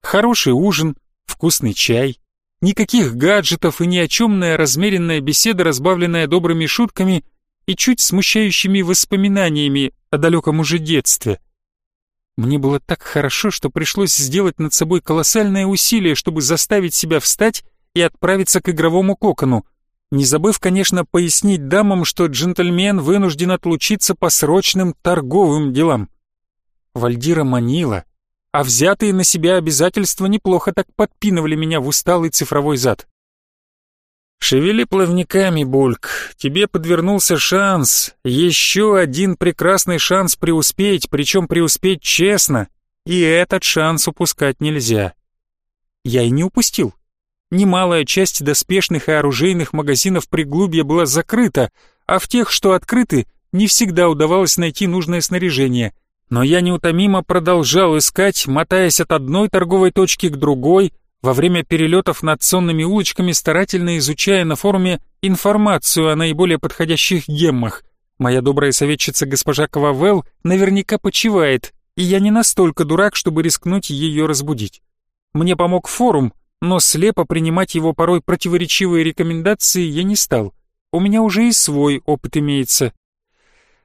Хороший ужин, вкусный чай, никаких гаджетов и ни о чемная размеренная беседа, разбавленная добрыми шутками и чуть смущающими воспоминаниями о далеком уже детстве. Мне было так хорошо, что пришлось сделать над собой колоссальное усилие, чтобы заставить себя встать и отправиться к игровому кокону, не забыв, конечно, пояснить дамам, что джентльмен вынужден отлучиться по срочным торговым делам. Вальдира манила, а взятые на себя обязательства неплохо так подпинывали меня в усталый цифровой зад. «Шевели плавниками, Бульк, тебе подвернулся шанс, еще один прекрасный шанс преуспеть, причем преуспеть честно, и этот шанс упускать нельзя». Я и не упустил. Немалая часть доспешных и оружейных магазинов приглубья была закрыта, а в тех, что открыты, не всегда удавалось найти нужное снаряжение — но я неутомимо продолжал искать, мотаясь от одной торговой точки к другой, во время перелетов над сонными улочками, старательно изучая на форуме информацию о наиболее подходящих геммах. Моя добрая советчица госпожа Кававел наверняка почивает, и я не настолько дурак, чтобы рискнуть ее разбудить. Мне помог форум, но слепо принимать его порой противоречивые рекомендации я не стал. У меня уже и свой опыт имеется.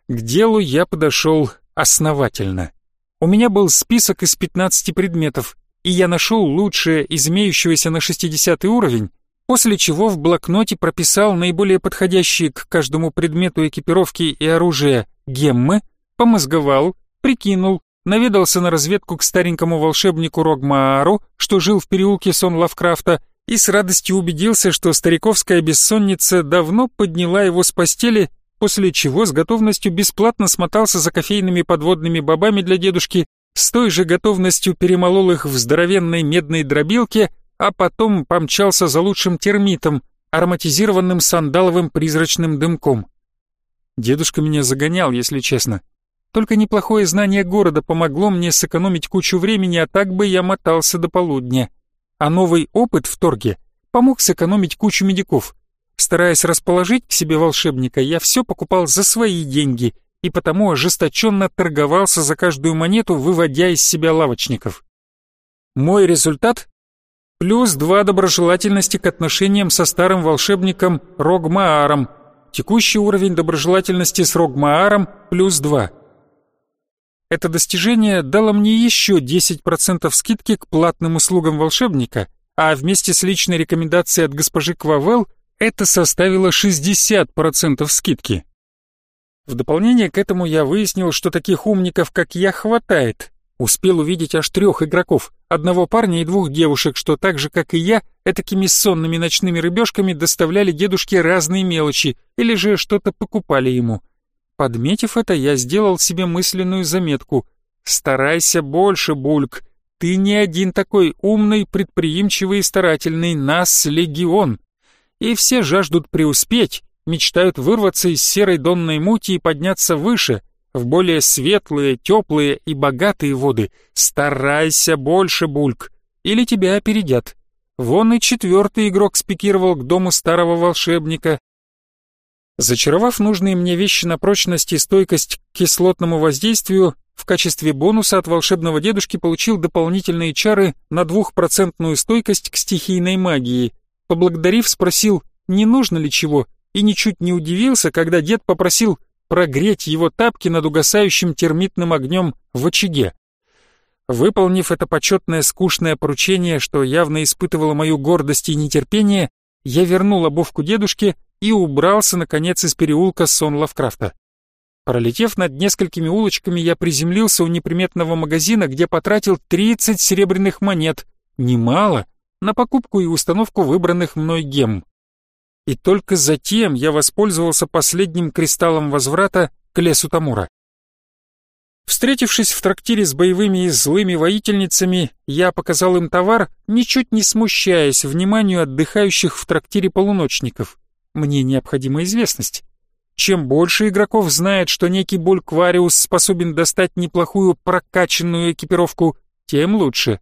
К делу я подошел основательно. У меня был список из 15 предметов, и я нашел лучшее из имеющегося на 60 уровень, после чего в блокноте прописал наиболее подходящие к каждому предмету экипировки и оружия геммы, помозговал, прикинул, наведался на разведку к старенькому волшебнику Рогмаару, что жил в переулке Сон Лавкрафта, и с радостью убедился, что стариковская бессонница давно подняла его с постели после чего с готовностью бесплатно смотался за кофейными подводными бобами для дедушки, с той же готовностью перемолол их в здоровенной медной дробилке, а потом помчался за лучшим термитом, ароматизированным сандаловым призрачным дымком. Дедушка меня загонял, если честно. Только неплохое знание города помогло мне сэкономить кучу времени, а так бы я мотался до полудня. А новый опыт в торге помог сэкономить кучу медиков. Стараясь расположить к себе волшебника, я все покупал за свои деньги и потому ожесточенно торговался за каждую монету, выводя из себя лавочников. Мой результат — плюс два доброжелательности к отношениям со старым волшебником Рогмааром. Текущий уровень доброжелательности с Рогмааром — плюс два. Это достижение дало мне еще 10% скидки к платным услугам волшебника, а вместе с личной рекомендацией от госпожи Квавел это составило 60% скидки. В дополнение к этому я выяснил, что таких умников, как я, хватает. Успел увидеть аж трех игроков, одного парня и двух девушек, что так же, как и я, этакими сонными ночными рыбешками доставляли дедушке разные мелочи или же что-то покупали ему. Подметив это, я сделал себе мысленную заметку. «Старайся больше, Бульк. Ты не один такой умный, предприимчивый и старательный. Нас легион и все жаждут преуспеть, мечтают вырваться из серой донной мути и подняться выше, в более светлые, теплые и богатые воды. Старайся больше, Бульк, или тебя опередят. Вон и четвертый игрок спикировал к дому старого волшебника. Зачаровав нужные мне вещи на прочность и стойкость к кислотному воздействию, в качестве бонуса от волшебного дедушки получил дополнительные чары на двухпроцентную стойкость к стихийной магии — Поблагодарив, спросил, не нужно ли чего, и ничуть не удивился, когда дед попросил прогреть его тапки над угасающим термитным огнем в очаге. Выполнив это почетное скучное поручение, что явно испытывало мою гордость и нетерпение, я вернул обувку дедушке и убрался, наконец, из переулка сон Лавкрафта. Пролетев над несколькими улочками, я приземлился у неприметного магазина, где потратил 30 серебряных монет, немало, на покупку и установку выбранных мной гем. И только затем я воспользовался последним кристаллом возврата к лесу Тамура. Встретившись в трактире с боевыми и злыми воительницами, я показал им товар, ничуть не смущаясь вниманию отдыхающих в трактире полуночников. Мне необходима известность. Чем больше игроков знает, что некий Бульквариус способен достать неплохую прокачанную экипировку, тем лучше.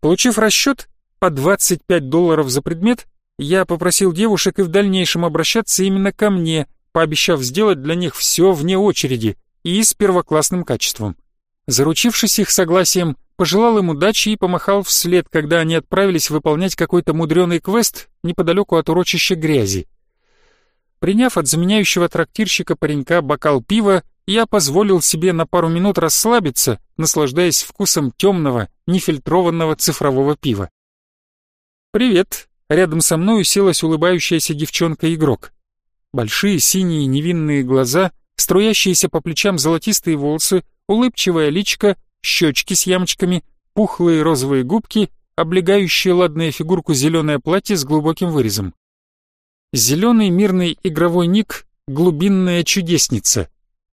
Получив расчет по 25 долларов за предмет, я попросил девушек и в дальнейшем обращаться именно ко мне, пообещав сделать для них все вне очереди и с первоклассным качеством. Заручившись их согласием, пожелал им удачи и помахал вслед, когда они отправились выполнять какой-то мудреный квест неподалеку от урочища грязи. Приняв от заменяющего трактирщика паренька бокал пива, я позволил себе на пару минут расслабиться, наслаждаясь вкусом темного, нефильтрованного цифрового пива. «Привет!» — рядом со мной уселась улыбающаяся девчонка-игрок. Большие синие невинные глаза, струящиеся по плечам золотистые волосы, улыбчивая личка, щечки с ямочками, пухлые розовые губки, облегающие ладную фигурку зеленое платье с глубоким вырезом. Зеленый мирный игровой ник «Глубинная чудесница».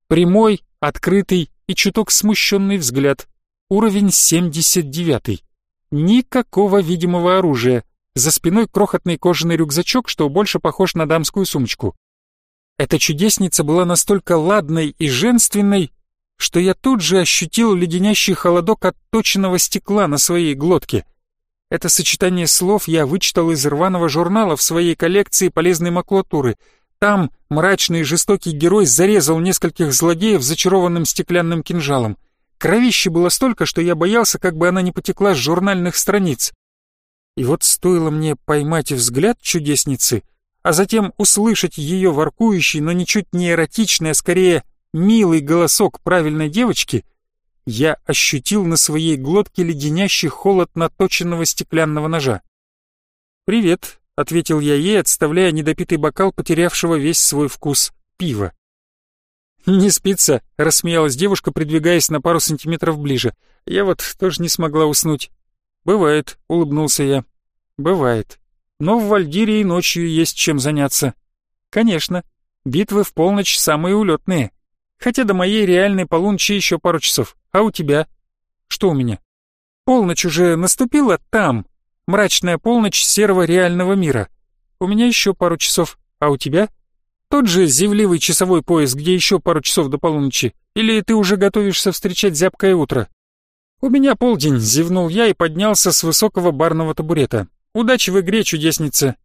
Прямой, открытый и чуток смущенный взгляд. Уровень 79. Никакого видимого оружия. За спиной крохотный кожаный рюкзачок, что больше похож на дамскую сумочку. Эта чудесница была настолько ладной и женственной, что я тут же ощутил леденящий холодок от точенного стекла на своей глотке. Это сочетание слов я вычитал из рваного журнала в своей коллекции полезной макулатуры. Там мрачный и жестокий герой зарезал нескольких злодеев зачарованным стеклянным кинжалом. Кровищи было столько, что я боялся, как бы она не потекла с журнальных страниц. И вот стоило мне поймать взгляд чудесницы, а затем услышать ее воркующий, но ничуть не эротичный, а скорее милый голосок правильной девочки — я ощутил на своей глотке леденящий холод наточенного стеклянного ножа. «Привет», — ответил я ей, отставляя недопитый бокал, потерявшего весь свой вкус, пива. «Не спится», — рассмеялась девушка, придвигаясь на пару сантиметров ближе. «Я вот тоже не смогла уснуть». «Бывает», — улыбнулся я. «Бывает. Но в Вальдире и ночью есть чем заняться». «Конечно. Битвы в полночь самые улетные. Хотя до моей реальной полуночи еще пару часов. А у тебя? Что у меня? Полночь уже наступила там. Мрачная полночь серого реального мира. У меня еще пару часов. А у тебя? Тот же зевливый часовой пояс, где еще пару часов до полуночи. Или ты уже готовишься встречать зябкое утро? У меня полдень, зевнул я и поднялся с высокого барного табурета. Удачи в игре, чудесница.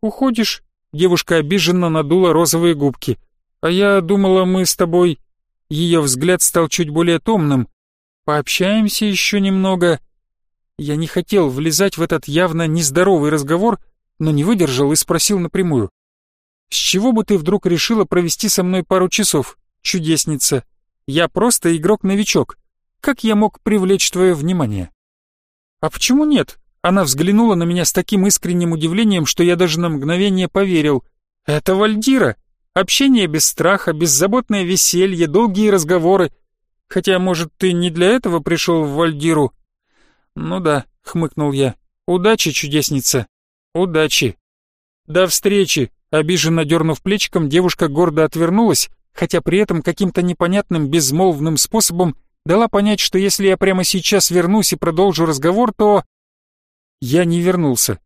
Уходишь? Девушка обиженно надула розовые губки. А я думала, мы с тобой... Ее взгляд стал чуть более томным. «Пообщаемся еще немного». Я не хотел влезать в этот явно нездоровый разговор, но не выдержал и спросил напрямую. «С чего бы ты вдруг решила провести со мной пару часов, чудесница? Я просто игрок-новичок. Как я мог привлечь твое внимание?» «А почему нет?» Она взглянула на меня с таким искренним удивлением, что я даже на мгновение поверил. «Это Вальдира! Общение без страха, беззаботное веселье, долгие разговоры. Хотя, может, ты не для этого пришел в Вальдиру? Ну да, хмыкнул я. Удачи, чудесница. Удачи. До встречи. Обиженно дернув плечиком, девушка гордо отвернулась, хотя при этом каким-то непонятным безмолвным способом дала понять, что если я прямо сейчас вернусь и продолжу разговор, то... Я не вернулся.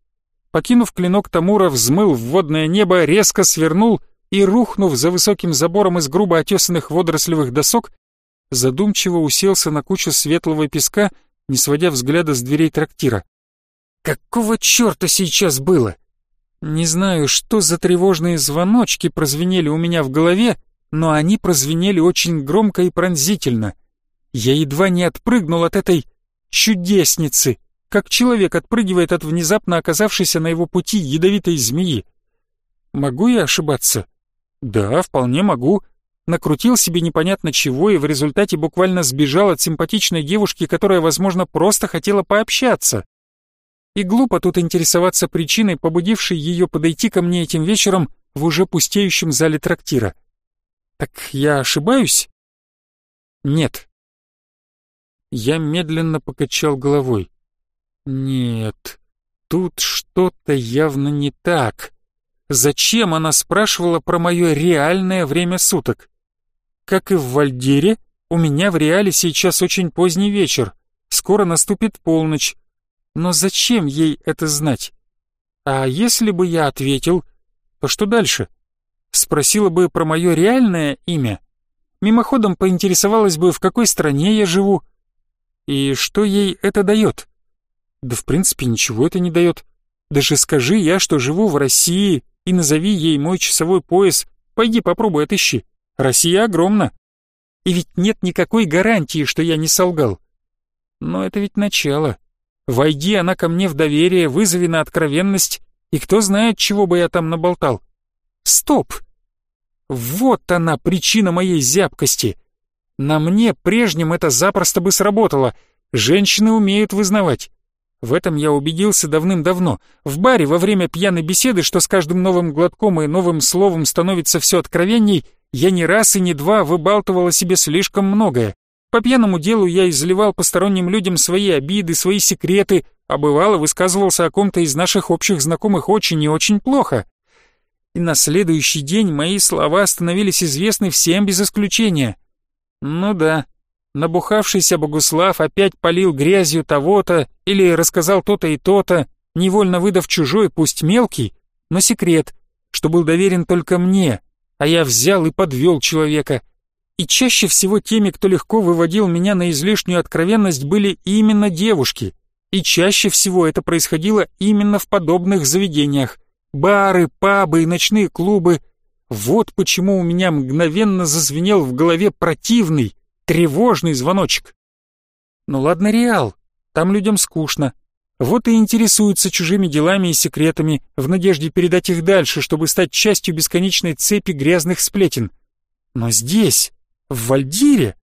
Покинув клинок Тамура, взмыл в водное небо, резко свернул — и, рухнув за высоким забором из грубо отесанных водорослевых досок, задумчиво уселся на кучу светлого песка, не сводя взгляда с дверей трактира. «Какого черта сейчас было?» Не знаю, что за тревожные звоночки прозвенели у меня в голове, но они прозвенели очень громко и пронзительно. Я едва не отпрыгнул от этой чудесницы, как человек отпрыгивает от внезапно оказавшейся на его пути ядовитой змеи. Могу я ошибаться? Да, вполне могу. Накрутил себе непонятно чего и в результате буквально сбежал от симпатичной девушки, которая, возможно, просто хотела пообщаться. И глупо тут интересоваться причиной, побудившей ее подойти ко мне этим вечером в уже пустеющем зале трактира. Так я ошибаюсь? Нет. Я медленно покачал головой. Нет, тут что-то явно не так. Зачем она спрашивала про мое реальное время суток? Как и в Вальдире, у меня в реале сейчас очень поздний вечер. Скоро наступит полночь. Но зачем ей это знать? А если бы я ответил, то что дальше? Спросила бы про мое реальное имя? Мимоходом поинтересовалась бы, в какой стране я живу? И что ей это дает? Да в принципе ничего это не дает. Даже скажи я, что живу в России, и назови ей мой часовой пояс. Пойди попробуй отыщи. Россия огромна. И ведь нет никакой гарантии, что я не солгал. Но это ведь начало. Войди она ко мне в доверие, вызови на откровенность, и кто знает, чего бы я там наболтал. Стоп! Вот она причина моей зябкости. На мне прежнем это запросто бы сработало. Женщины умеют вызнавать. В этом я убедился давным-давно. В баре во время пьяной беседы, что с каждым новым глотком и новым словом становится все откровенней, я не раз и не два выбалтывал о себе слишком многое. По пьяному делу я изливал посторонним людям свои обиды, свои секреты, а бывало высказывался о ком-то из наших общих знакомых очень и очень плохо. И на следующий день мои слова становились известны всем без исключения. Ну да, Набухавшийся Богуслав опять полил грязью того-то или рассказал то-то и то-то, невольно выдав чужой, пусть мелкий, но секрет, что был доверен только мне, а я взял и подвел человека. И чаще всего теми, кто легко выводил меня на излишнюю откровенность, были именно девушки. И чаще всего это происходило именно в подобных заведениях. Бары, пабы и ночные клубы. Вот почему у меня мгновенно зазвенел в голове противный, Тревожный звоночек. Ну ладно, Реал, там людям скучно. Вот и интересуются чужими делами и секретами, в надежде передать их дальше, чтобы стать частью бесконечной цепи грязных сплетен. Но здесь, в Вальдире...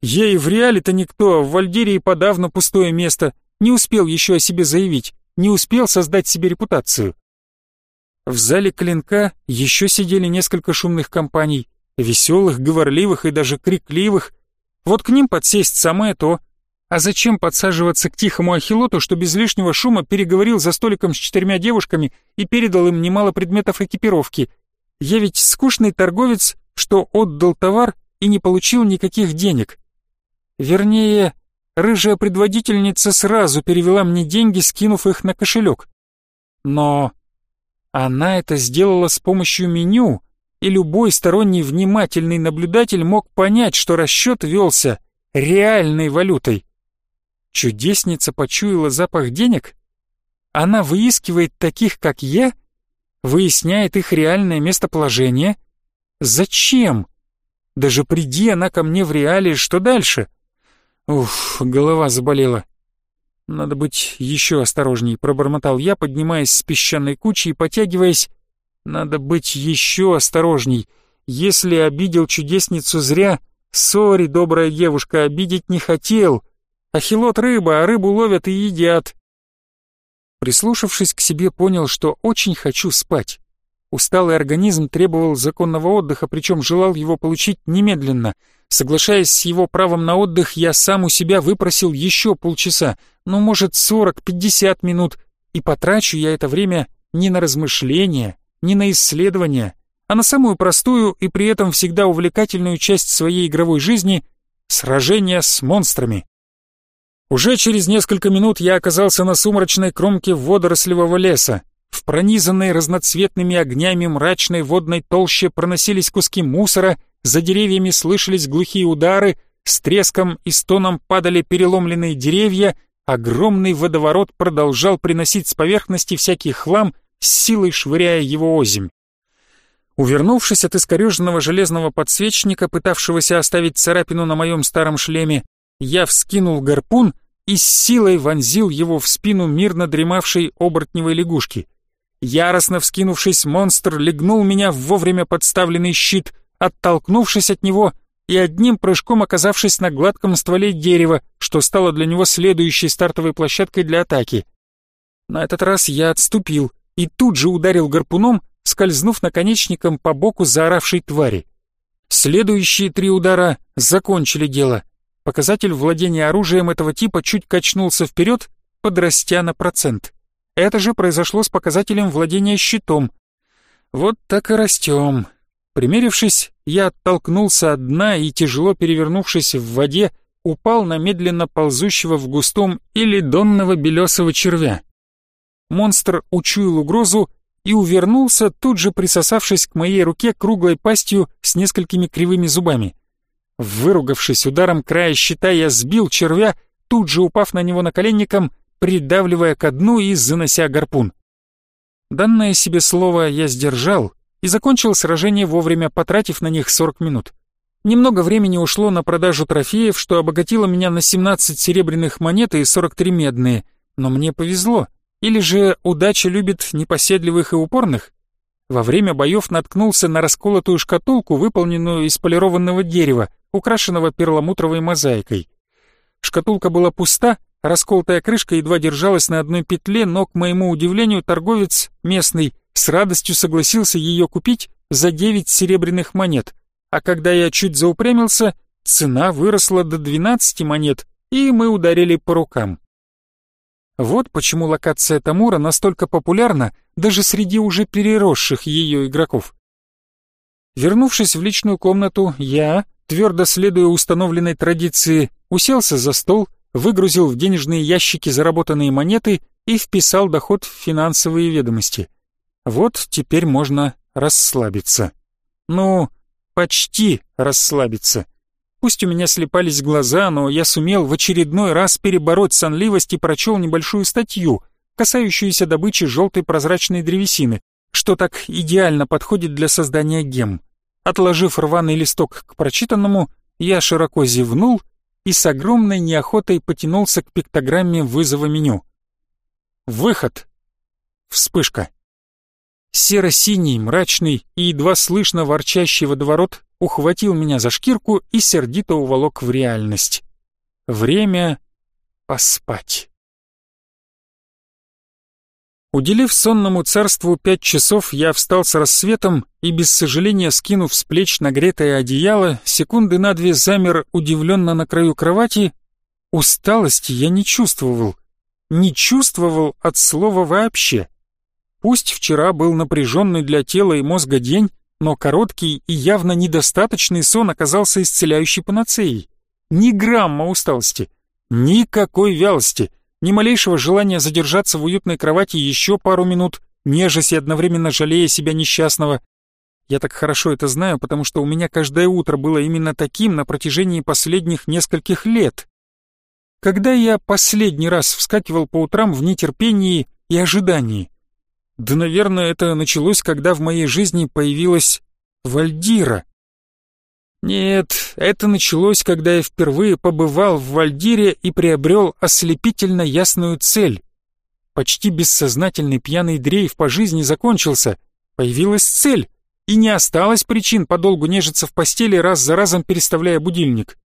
Я и в Реале-то никто, а в Вальдире и подавно пустое место. Не успел еще о себе заявить, не успел создать себе репутацию. В зале клинка еще сидели несколько шумных компаний, веселых, говорливых и даже крикливых, вот к ним подсесть самое то. А зачем подсаживаться к тихому ахилоту, что без лишнего шума переговорил за столиком с четырьмя девушками и передал им немало предметов экипировки? Я ведь скучный торговец, что отдал товар и не получил никаких денег. Вернее, рыжая предводительница сразу перевела мне деньги, скинув их на кошелек. Но она это сделала с помощью меню, и любой сторонний внимательный наблюдатель мог понять, что расчет велся реальной валютой. Чудесница почуяла запах денег? Она выискивает таких, как я? Выясняет их реальное местоположение? Зачем? Даже приди она ко мне в реале, что дальше? Уф, голова заболела. Надо быть еще осторожней, пробормотал я, поднимаясь с песчаной кучи и потягиваясь надо быть еще осторожней. Если обидел чудесницу зря, сори, добрая девушка, обидеть не хотел. Ахилот рыба, а рыбу ловят и едят. Прислушавшись к себе, понял, что очень хочу спать. Усталый организм требовал законного отдыха, причем желал его получить немедленно. Соглашаясь с его правом на отдых, я сам у себя выпросил еще полчаса, ну, может, сорок-пятьдесят минут, и потрачу я это время не на размышления, не на исследования, а на самую простую и при этом всегда увлекательную часть своей игровой жизни — сражение с монстрами. Уже через несколько минут я оказался на сумрачной кромке водорослевого леса. В пронизанной разноцветными огнями мрачной водной толще проносились куски мусора, за деревьями слышались глухие удары, с треском и стоном падали переломленные деревья, огромный водоворот продолжал приносить с поверхности всякий хлам, с силой швыряя его озимь. Увернувшись от искореженного железного подсвечника, пытавшегося оставить царапину на моем старом шлеме, я вскинул гарпун и с силой вонзил его в спину мирно дремавшей оборотневой лягушки. Яростно вскинувшись, монстр легнул меня в вовремя подставленный щит, оттолкнувшись от него и одним прыжком оказавшись на гладком стволе дерева, что стало для него следующей стартовой площадкой для атаки. На этот раз я отступил, и тут же ударил гарпуном, скользнув наконечником по боку заоравшей твари. Следующие три удара закончили дело. Показатель владения оружием этого типа чуть качнулся вперед, подрастя на процент. Это же произошло с показателем владения щитом. Вот так и растем. Примерившись, я оттолкнулся от дна и, тяжело перевернувшись в воде, упал на медленно ползущего в густом или донного белесого червя. Монстр учуял угрозу и увернулся, тут же присосавшись к моей руке круглой пастью с несколькими кривыми зубами. Выругавшись ударом края щита, я сбил червя, тут же упав на него наколенником, придавливая ко дну и занося гарпун. Данное себе слово я сдержал и закончил сражение вовремя, потратив на них 40 минут. Немного времени ушло на продажу трофеев, что обогатило меня на 17 серебряных монет и 43 медные, но мне повезло. Или же удача любит непоседливых и упорных? Во время боев наткнулся на расколотую шкатулку, выполненную из полированного дерева, украшенного перламутровой мозаикой. Шкатулка была пуста, расколотая крышка едва держалась на одной петле, но, к моему удивлению, торговец местный с радостью согласился ее купить за девять серебряных монет, а когда я чуть заупрямился, цена выросла до двенадцати монет, и мы ударили по рукам. Вот почему локация Тамура настолько популярна даже среди уже переросших ее игроков. Вернувшись в личную комнату, я, твердо следуя установленной традиции, уселся за стол, выгрузил в денежные ящики заработанные монеты и вписал доход в финансовые ведомости. Вот теперь можно расслабиться. Ну, почти расслабиться. Пусть у меня слепались глаза, но я сумел в очередной раз перебороть сонливость и прочел небольшую статью, касающуюся добычи желтой прозрачной древесины, что так идеально подходит для создания гем. Отложив рваный листок к прочитанному, я широко зевнул и с огромной неохотой потянулся к пиктограмме вызова меню. Выход. Вспышка. Серо-синий, мрачный и едва слышно ворчащий водоворот ухватил меня за шкирку и сердито уволок в реальность. Время поспать. Уделив сонному царству пять часов, я встал с рассветом и, без сожаления скинув с плеч нагретое одеяло, секунды на две замер удивленно на краю кровати. Усталости я не чувствовал. Не чувствовал от слова вообще. Пусть вчера был напряженный для тела и мозга день, но короткий и явно недостаточный сон оказался исцеляющей панацеей. Ни грамма усталости, никакой вялости, ни малейшего желания задержаться в уютной кровати еще пару минут, нежась и одновременно жалея себя несчастного. Я так хорошо это знаю, потому что у меня каждое утро было именно таким на протяжении последних нескольких лет. Когда я последний раз вскакивал по утрам в нетерпении и ожидании? Да, наверное, это началось, когда в моей жизни появилась Вальдира. Нет, это началось, когда я впервые побывал в Вальдире и приобрел ослепительно ясную цель. Почти бессознательный пьяный дрейф по жизни закончился, появилась цель, и не осталось причин подолгу нежиться в постели, раз за разом переставляя будильник.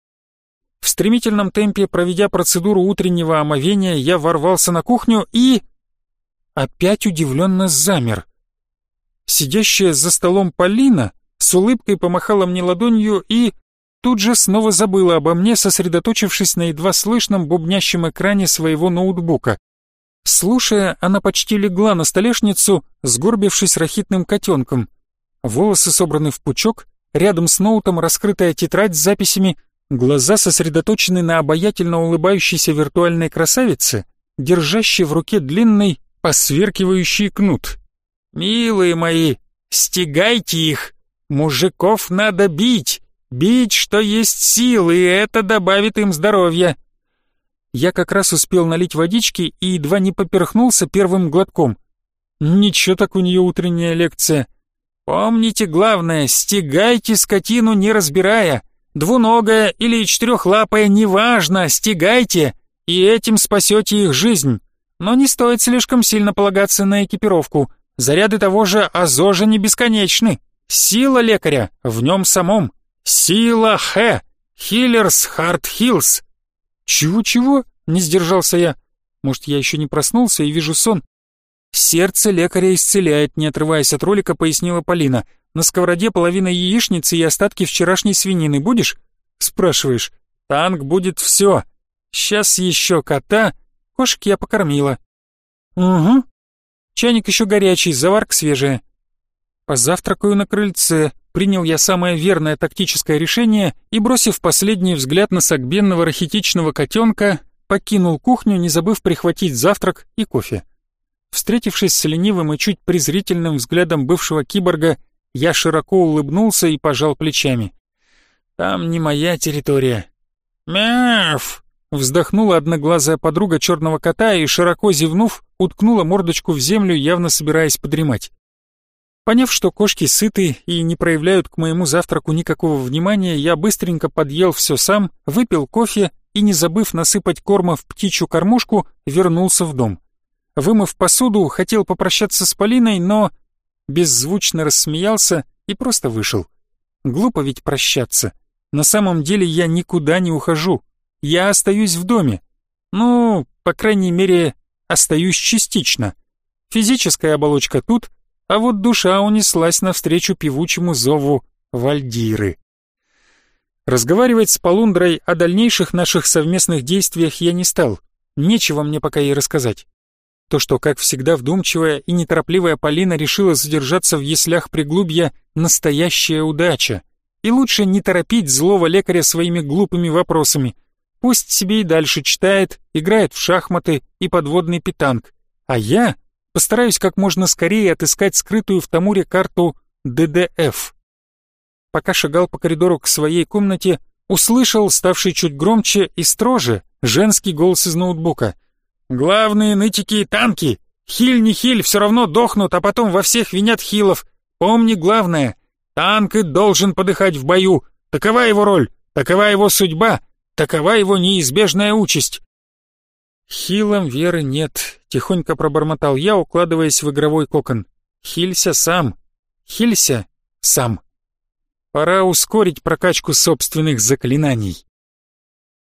В стремительном темпе, проведя процедуру утреннего омовения, я ворвался на кухню и опять удивленно замер. Сидящая за столом Полина с улыбкой помахала мне ладонью и тут же снова забыла обо мне, сосредоточившись на едва слышном бубнящем экране своего ноутбука. Слушая, она почти легла на столешницу, сгорбившись рахитным котенком. Волосы собраны в пучок, рядом с ноутом раскрытая тетрадь с записями, глаза сосредоточены на обаятельно улыбающейся виртуальной красавице, держащей в руке длинный, посверкивающий кнут. «Милые мои, стегайте их! Мужиков надо бить! Бить, что есть силы, и это добавит им здоровья!» Я как раз успел налить водички и едва не поперхнулся первым глотком. Ничего так у нее утренняя лекция. Помните главное, стегайте скотину не разбирая. Двуногая или четырехлапая, неважно, стегайте, и этим спасете их жизнь. Но не стоит слишком сильно полагаться на экипировку. Заряды того же Азожа не бесконечны. Сила лекаря в нем самом. Сила Хэ. Healer's Heart Heals. Чего-чего? Не сдержался я. Может, я еще не проснулся и вижу сон? Сердце лекаря исцеляет, не отрываясь от ролика, пояснила Полина. На сковороде половина яичницы и остатки вчерашней свинины будешь? Спрашиваешь. Танк будет все. Сейчас еще кота. Кошек я покормила. Угу. Чайник еще горячий, заварка свежая. Позавтракаю на крыльце. Принял я самое верное тактическое решение и, бросив последний взгляд на согбенного рахитичного котенка, покинул кухню, не забыв прихватить завтрак и кофе. Встретившись с ленивым и чуть презрительным взглядом бывшего киборга, я широко улыбнулся и пожал плечами. «Там не моя территория». «Мяф!» — вздохнула одноглазая подруга черного кота и, широко зевнув, уткнула мордочку в землю, явно собираясь подремать. Поняв, что кошки сыты и не проявляют к моему завтраку никакого внимания, я быстренько подъел все сам, выпил кофе и, не забыв насыпать корма в птичью кормушку, вернулся в дом. Вымыв посуду, хотел попрощаться с Полиной, но беззвучно рассмеялся и просто вышел. Глупо ведь прощаться. На самом деле я никуда не ухожу. Я остаюсь в доме. Ну, по крайней мере, остаюсь частично. Физическая оболочка тут, а вот душа унеслась навстречу певучему зову Вальдиры. Разговаривать с Полундрой о дальнейших наших совместных действиях я не стал. Нечего мне пока ей рассказать. То, что, как всегда, вдумчивая и неторопливая Полина решила задержаться в яслях приглубья — настоящая удача. И лучше не торопить злого лекаря своими глупыми вопросами. Пусть себе и дальше читает, играет в шахматы и подводный питанг. А я постараюсь как можно скорее отыскать скрытую в Тамуре карту ДДФ. Пока шагал по коридору к своей комнате, услышал, ставший чуть громче и строже, женский голос из ноутбука — Главные нытики и танки. Хиль не хиль, все равно дохнут, а потом во всех винят хилов. Помни главное, танк и должен подыхать в бою. Такова его роль, такова его судьба, такова его неизбежная участь. Хилом веры нет, тихонько пробормотал я, укладываясь в игровой кокон. Хилься сам. Хилься сам. Пора ускорить прокачку собственных заклинаний.